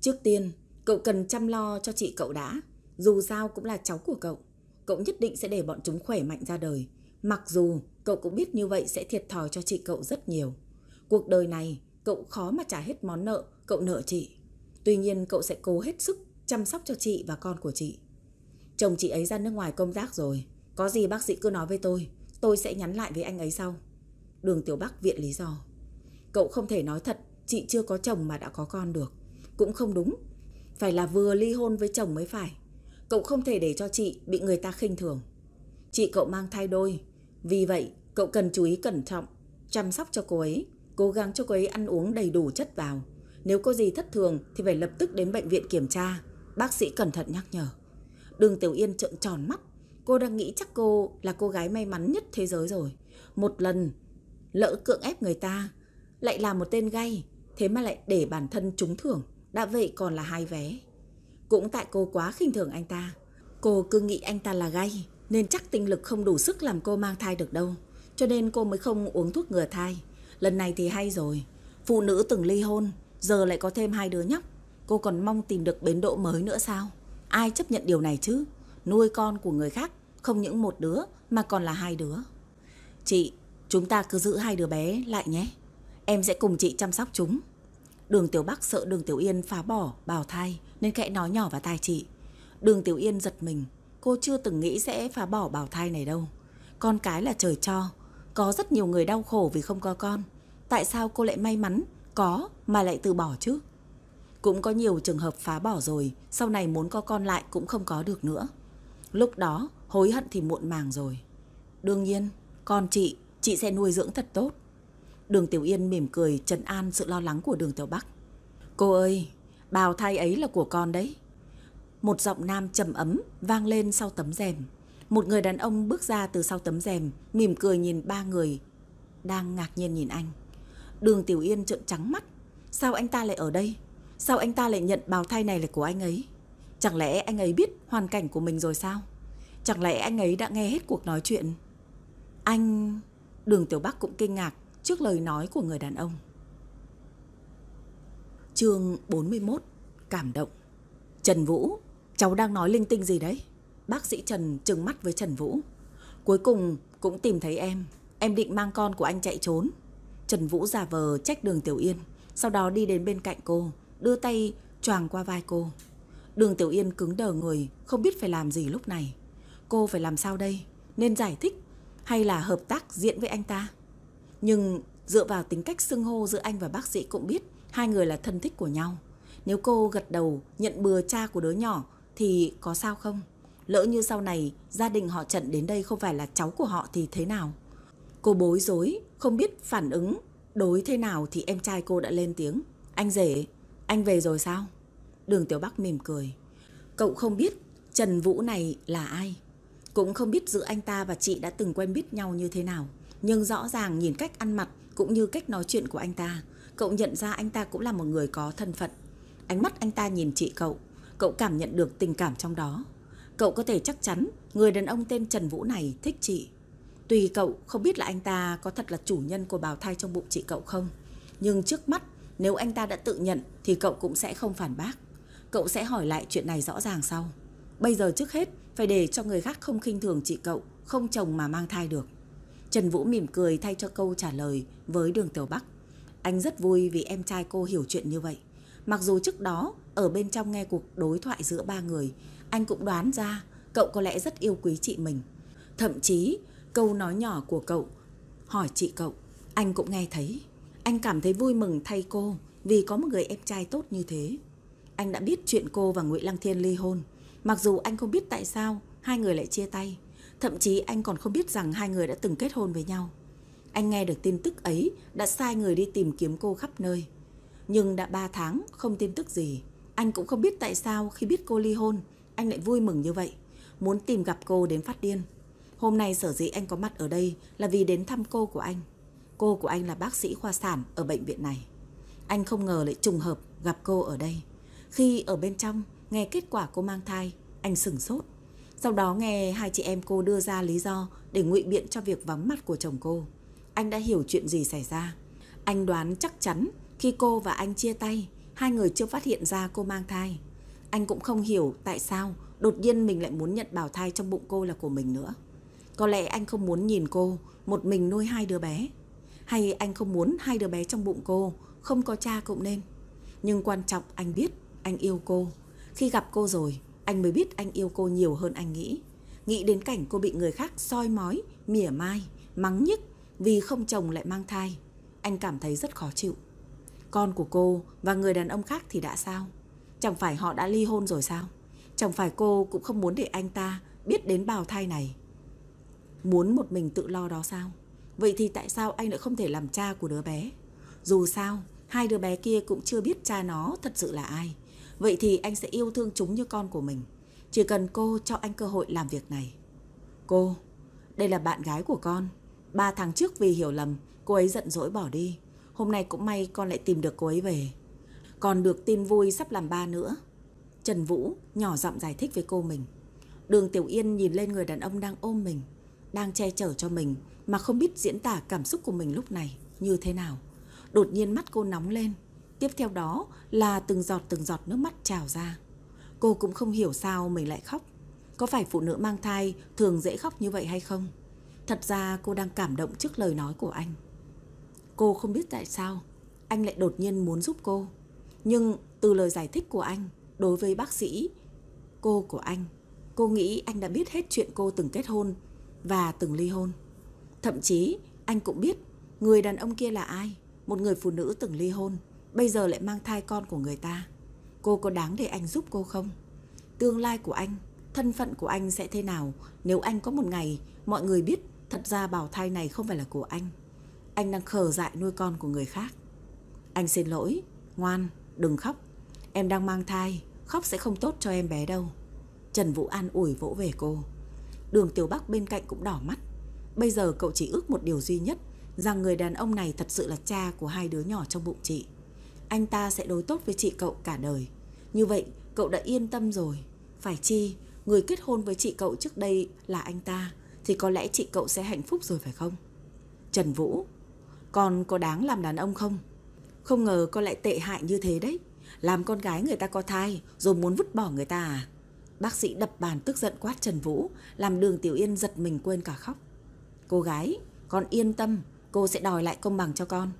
Trước tiên, cậu cần chăm lo cho chị cậu đã. Dù sao cũng là cháu của cậu. Cậu nhất định sẽ để bọn chúng khỏe mạnh ra đời. Mặc dù cậu cũng biết như vậy sẽ thiệt thòi cho chị cậu rất nhiều. Cuộc đời này, cậu khó mà trả hết món nợ cậu nợ chị. Tuy nhiên cậu sẽ cố hết sức chăm sóc cho chị và con của chị. Chồng chị ấy ra nước ngoài công tác rồi. Có gì bác sĩ cứ nói với tôi. Tôi sẽ nhắn lại với anh ấy sau. Đường Tiểu Bắc viện lý do. Cậu không thể nói thật chị chưa có chồng mà đã có con được. Cũng không đúng. Phải là vừa ly hôn với chồng mới phải. Cậu không thể để cho chị bị người ta khinh thường. Chị cậu mang thai đôi. Vì vậy, cậu cần chú ý cẩn trọng, chăm sóc cho cô ấy, cố gắng cho cô ấy ăn uống đầy đủ chất vào. Nếu có gì thất thường thì phải lập tức đến bệnh viện kiểm tra. Bác sĩ cẩn thận nhắc nhở. Đường Tiểu Yên trợn tròn mắt. Cô đang nghĩ chắc cô là cô gái may mắn nhất thế giới rồi. Một lần lỡ cưỡng ép người ta, lại là một tên gay, thế mà lại để bản thân trúng thưởng, đã vậy còn là hai vé. Cũng tại cô quá khinh thường anh ta. Cô cứ nghĩ anh ta là gay, nên chắc tinh lực không đủ sức làm cô mang thai được đâu. Cho nên cô mới không uống thuốc ngừa thai. Lần này thì hay rồi. Phụ nữ từng ly hôn, giờ lại có thêm hai đứa nhóc. Cô còn mong tìm được bến độ mới nữa sao? Ai chấp nhận điều này chứ? Nuôi con của người khác, không những một đứa mà còn là hai đứa. Chị, chúng ta cứ giữ hai đứa bé lại nhé. Em sẽ cùng chị chăm sóc chúng. Đường Tiểu Bắc sợ đường Tiểu Yên phá bỏ bào thai nên khẽ nói nhỏ vào tai chị. Đường Tiểu Yên giật mình, cô chưa từng nghĩ sẽ phá bỏ bào thai này đâu. Con cái là trời cho, có rất nhiều người đau khổ vì không có con. Tại sao cô lại may mắn có mà lại từ bỏ chứ? Cũng có nhiều trường hợp phá bỏ rồi, sau này muốn có con lại cũng không có được nữa. Lúc đó, hối hận thì muộn màng rồi. Đương nhiên, con chị chị sẽ nuôi dưỡng thật tốt. Đường Tiểu Yên mỉm cười trấn an sự lo lắng của đường Tiểu Bắc. Cô ơi, bào thai ấy là của con đấy. Một giọng nam trầm ấm vang lên sau tấm rèm. Một người đàn ông bước ra từ sau tấm rèm, mỉm cười nhìn ba người đang ngạc nhiên nhìn anh. Đường Tiểu Yên trợn trắng mắt. Sao anh ta lại ở đây? Sao anh ta lại nhận bào thai này là của anh ấy? Chẳng lẽ anh ấy biết hoàn cảnh của mình rồi sao? Chẳng lẽ anh ấy đã nghe hết cuộc nói chuyện? Anh... Đường Tiểu Bắc cũng kinh ngạc trước lời nói của người đàn ông. chương 41 Cảm động Trần Vũ, cháu đang nói linh tinh gì đấy? Bác sĩ Trần trừng mắt với Trần Vũ. Cuối cùng cũng tìm thấy em. Em định mang con của anh chạy trốn. Trần Vũ giả vờ trách đường Tiểu Yên. Sau đó đi đến bên cạnh cô, đưa tay choàng qua vai cô. Đường Tiểu Yên cứng đờ người, không biết phải làm gì lúc này. Cô phải làm sao đây? Nên giải thích hay là hợp tác diễn với anh ta? Nhưng dựa vào tính cách xưng hô giữa anh và bác sĩ cũng biết hai người là thân thích của nhau. Nếu cô gật đầu nhận bừa cha của đứa nhỏ thì có sao không? Lỡ như sau này gia đình họ trận đến đây không phải là cháu của họ thì thế nào? Cô bối rối, không biết phản ứng đối thế nào thì em trai cô đã lên tiếng. Anh rể, anh về rồi sao? Đường Tiểu Bắc mỉm cười. Cậu không biết Trần Vũ này là ai? Cũng không biết giữa anh ta và chị đã từng quen biết nhau như thế nào. Nhưng rõ ràng nhìn cách ăn mặc cũng như cách nói chuyện của anh ta, cậu nhận ra anh ta cũng là một người có thân phận. Ánh mắt anh ta nhìn chị cậu, cậu cảm nhận được tình cảm trong đó. Cậu có thể chắc chắn người đàn ông tên Trần Vũ này thích chị. Tùy cậu không biết là anh ta có thật là chủ nhân của bào thai trong bụng chị cậu không. Nhưng trước mắt nếu anh ta đã tự nhận thì cậu cũng sẽ không phản bác. Cậu sẽ hỏi lại chuyện này rõ ràng sau. Bây giờ trước hết phải để cho người khác không khinh thường chị cậu, không chồng mà mang thai được. Trần Vũ mỉm cười thay cho câu trả lời với đường Tiểu Bắc. Anh rất vui vì em trai cô hiểu chuyện như vậy. Mặc dù trước đó, ở bên trong nghe cuộc đối thoại giữa ba người, anh cũng đoán ra cậu có lẽ rất yêu quý chị mình. Thậm chí, câu nói nhỏ của cậu hỏi chị cậu, anh cũng nghe thấy. Anh cảm thấy vui mừng thay cô vì có một người em trai tốt như thế. Anh đã biết chuyện cô và Ngụy Lăng Thiên ly hôn, mặc dù anh không biết tại sao hai người lại chia tay. Thậm chí anh còn không biết rằng hai người đã từng kết hôn với nhau. Anh nghe được tin tức ấy đã sai người đi tìm kiếm cô khắp nơi. Nhưng đã 3 tháng không tin tức gì. Anh cũng không biết tại sao khi biết cô ly hôn, anh lại vui mừng như vậy. Muốn tìm gặp cô đến phát điên. Hôm nay sở dĩ anh có mặt ở đây là vì đến thăm cô của anh. Cô của anh là bác sĩ khoa sản ở bệnh viện này. Anh không ngờ lại trùng hợp gặp cô ở đây. Khi ở bên trong nghe kết quả cô mang thai, anh sửng sốt. Sau đó nghe hai chị em cô đưa ra lý do để ngụy biện cho việc vắng mặt của chồng cô. Anh đã hiểu chuyện gì xảy ra. Anh đoán chắc chắn khi cô và anh chia tay, hai người chưa phát hiện ra cô mang thai. Anh cũng không hiểu tại sao đột nhiên mình lại muốn nhận bào thai trong bụng cô là của mình nữa. Có lẽ anh không muốn nhìn cô một mình nuôi hai đứa bé. Hay anh không muốn hai đứa bé trong bụng cô không có cha cũng nên. Nhưng quan trọng anh biết anh yêu cô. Khi gặp cô rồi, anh mới biết anh yêu cô nhiều hơn anh nghĩ. Nghĩ đến cảnh cô bị người khác soi mói, mỉa mai, mắng nhức vì không chồng lại mang thai. Anh cảm thấy rất khó chịu. Con của cô và người đàn ông khác thì đã sao? Chẳng phải họ đã ly hôn rồi sao? Chẳng phải cô cũng không muốn để anh ta biết đến bào thai này. Muốn một mình tự lo đó sao? Vậy thì tại sao anh lại không thể làm cha của đứa bé? Dù sao, hai đứa bé kia cũng chưa biết cha nó thật sự là ai. Vậy thì anh sẽ yêu thương chúng như con của mình. Chỉ cần cô cho anh cơ hội làm việc này. Cô, đây là bạn gái của con. Ba tháng trước vì hiểu lầm, cô ấy giận dỗi bỏ đi. Hôm nay cũng may con lại tìm được cô ấy về. Còn được tin vui sắp làm ba nữa. Trần Vũ nhỏ giọng giải thích với cô mình. Đường Tiểu Yên nhìn lên người đàn ông đang ôm mình, đang che chở cho mình mà không biết diễn tả cảm xúc của mình lúc này như thế nào. Đột nhiên mắt cô nóng lên, tiếp theo đó là từng giọt từng giọt nước mắt trào ra. Cô cũng không hiểu sao mình lại khóc. Có phải phụ nữ mang thai thường dễ khóc như vậy hay không? Thật ra cô đang cảm động trước lời nói của anh. Cô không biết tại sao anh lại đột nhiên muốn giúp cô. Nhưng từ lời giải thích của anh đối với bác sĩ, cô của anh, cô nghĩ anh đã biết hết chuyện cô từng kết hôn và từng ly hôn. Thậm chí anh cũng biết người đàn ông kia là ai, một người phụ nữ từng ly hôn, bây giờ lại mang thai con của người ta. Cô có đáng để anh giúp cô không? Tương lai của anh, thân phận của anh sẽ thế nào nếu anh có một ngày mọi người biết Thật ra bào thai này không phải là của anh. Anh đang khờ dại nuôi con của người khác. Anh xin lỗi, ngoan, đừng khóc. Em đang mang thai, khóc sẽ không tốt cho em bé đâu. Trần Vũ an ủi vỗ về cô. Đường Tiểu Bắc bên cạnh cũng đỏ mắt. Bây giờ cậu chỉ ước một điều duy nhất, rằng người đàn ông này thật sự là cha của hai đứa nhỏ trong bụng chị. Anh ta sẽ đối tốt với chị cậu cả đời. Như vậy, cậu đã yên tâm rồi. Phải chi, người kết hôn với chị cậu trước đây là anh ta, thì có lẽ chị cậu sẽ hạnh phúc rồi phải không? Trần Vũ, con có đáng làm đàn ông không? Không ngờ con lại tệ hại như thế đấy. Làm con gái người ta có thai rồi muốn vứt bỏ người ta à? Bác sĩ đập bàn tức giận quát Trần Vũ, làm đường Tiểu Yên giật mình quên cả khóc. Cô gái, con yên tâm, cô sẽ đòi lại công bằng cho con.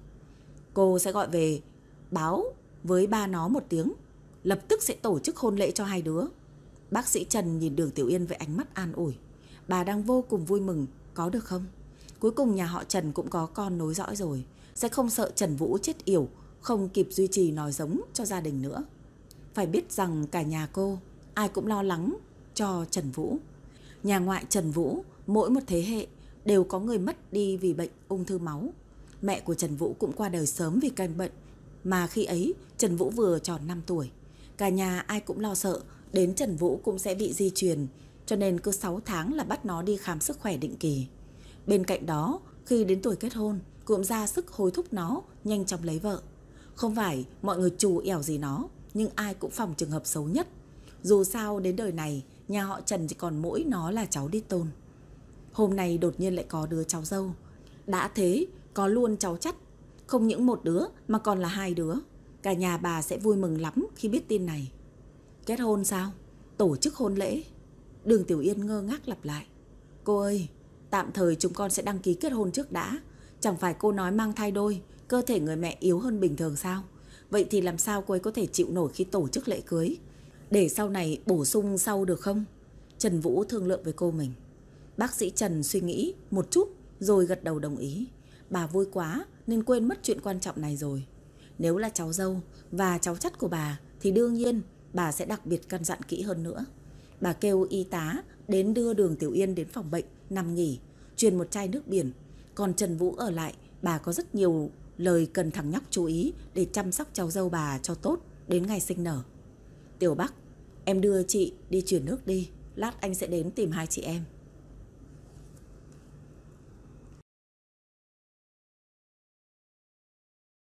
Cô sẽ gọi về báo với ba nó một tiếng, lập tức sẽ tổ chức hôn lễ cho hai đứa. Bác sĩ Trần nhìn đường Tiểu Yên với ánh mắt an ủi. Bà đang vô cùng vui mừng, có được không? Cuối cùng nhà họ Trần cũng có con nối dõi rồi, sẽ không sợ Trần Vũ chết yểu, không kịp duy trì nòi giống cho gia đình nữa. Phải biết rằng cả nhà cô, ai cũng lo lắng cho Trần Vũ. Nhà ngoại Trần Vũ, mỗi một thế hệ đều có người mất đi vì bệnh ung thư máu. Mẹ của Trần Vũ cũng qua đời sớm vì căn bệnh, mà khi ấy Trần Vũ vừa tròn 5 tuổi. Cả nhà ai cũng lo sợ đến Trần Vũ cũng sẽ bị di truyền, cho nên cứ 6 tháng là bắt nó đi khám sức khỏe định kỳ. Bên cạnh đó, khi đến tuổi kết hôn, cũng ra sức hối thúc nó nhanh chóng lấy vợ. Không phải mọi người trù ẻo gì nó, nhưng ai cũng phòng trường hợp xấu nhất. Dù sao đến đời này, nhà họ Trần chỉ còn mỗi nó là cháu đi tôn. Hôm nay đột nhiên lại có đứa cháu dâu. Đã thế, có luôn cháu chắt. Không những một đứa mà còn là hai đứa. Cả nhà bà sẽ vui mừng lắm khi biết tin này. Kết hôn sao? Tổ chức hôn lễ. Đường Tiểu Yên ngơ ngác lặp lại. Cô ơi, tạm thời chúng con sẽ đăng ký kết hôn trước đã. Chẳng phải cô nói mang thai đôi, cơ thể người mẹ yếu hơn bình thường sao? Vậy thì làm sao cô ấy có thể chịu nổi khi tổ chức lễ cưới? Để sau này bổ sung sau được không? Trần Vũ thương lượng với cô mình. Bác sĩ Trần suy nghĩ một chút rồi gật đầu đồng ý. Bà vui quá nên quên mất chuyện quan trọng này rồi. Nếu là cháu dâu và cháu chắt của bà thì đương nhiên bà sẽ đặc biệt căn dặn kỹ hơn nữa. Bà kêu y tá đến đưa đường Tiểu Yên đến phòng bệnh, nằm nghỉ, truyền một chai nước biển. Còn Trần Vũ ở lại, bà có rất nhiều lời cần thằng nhóc chú ý để chăm sóc cháu dâu bà cho tốt đến ngày sinh nở. Tiểu Bắc, em đưa chị đi chuyển nước đi, lát anh sẽ đến tìm hai chị em.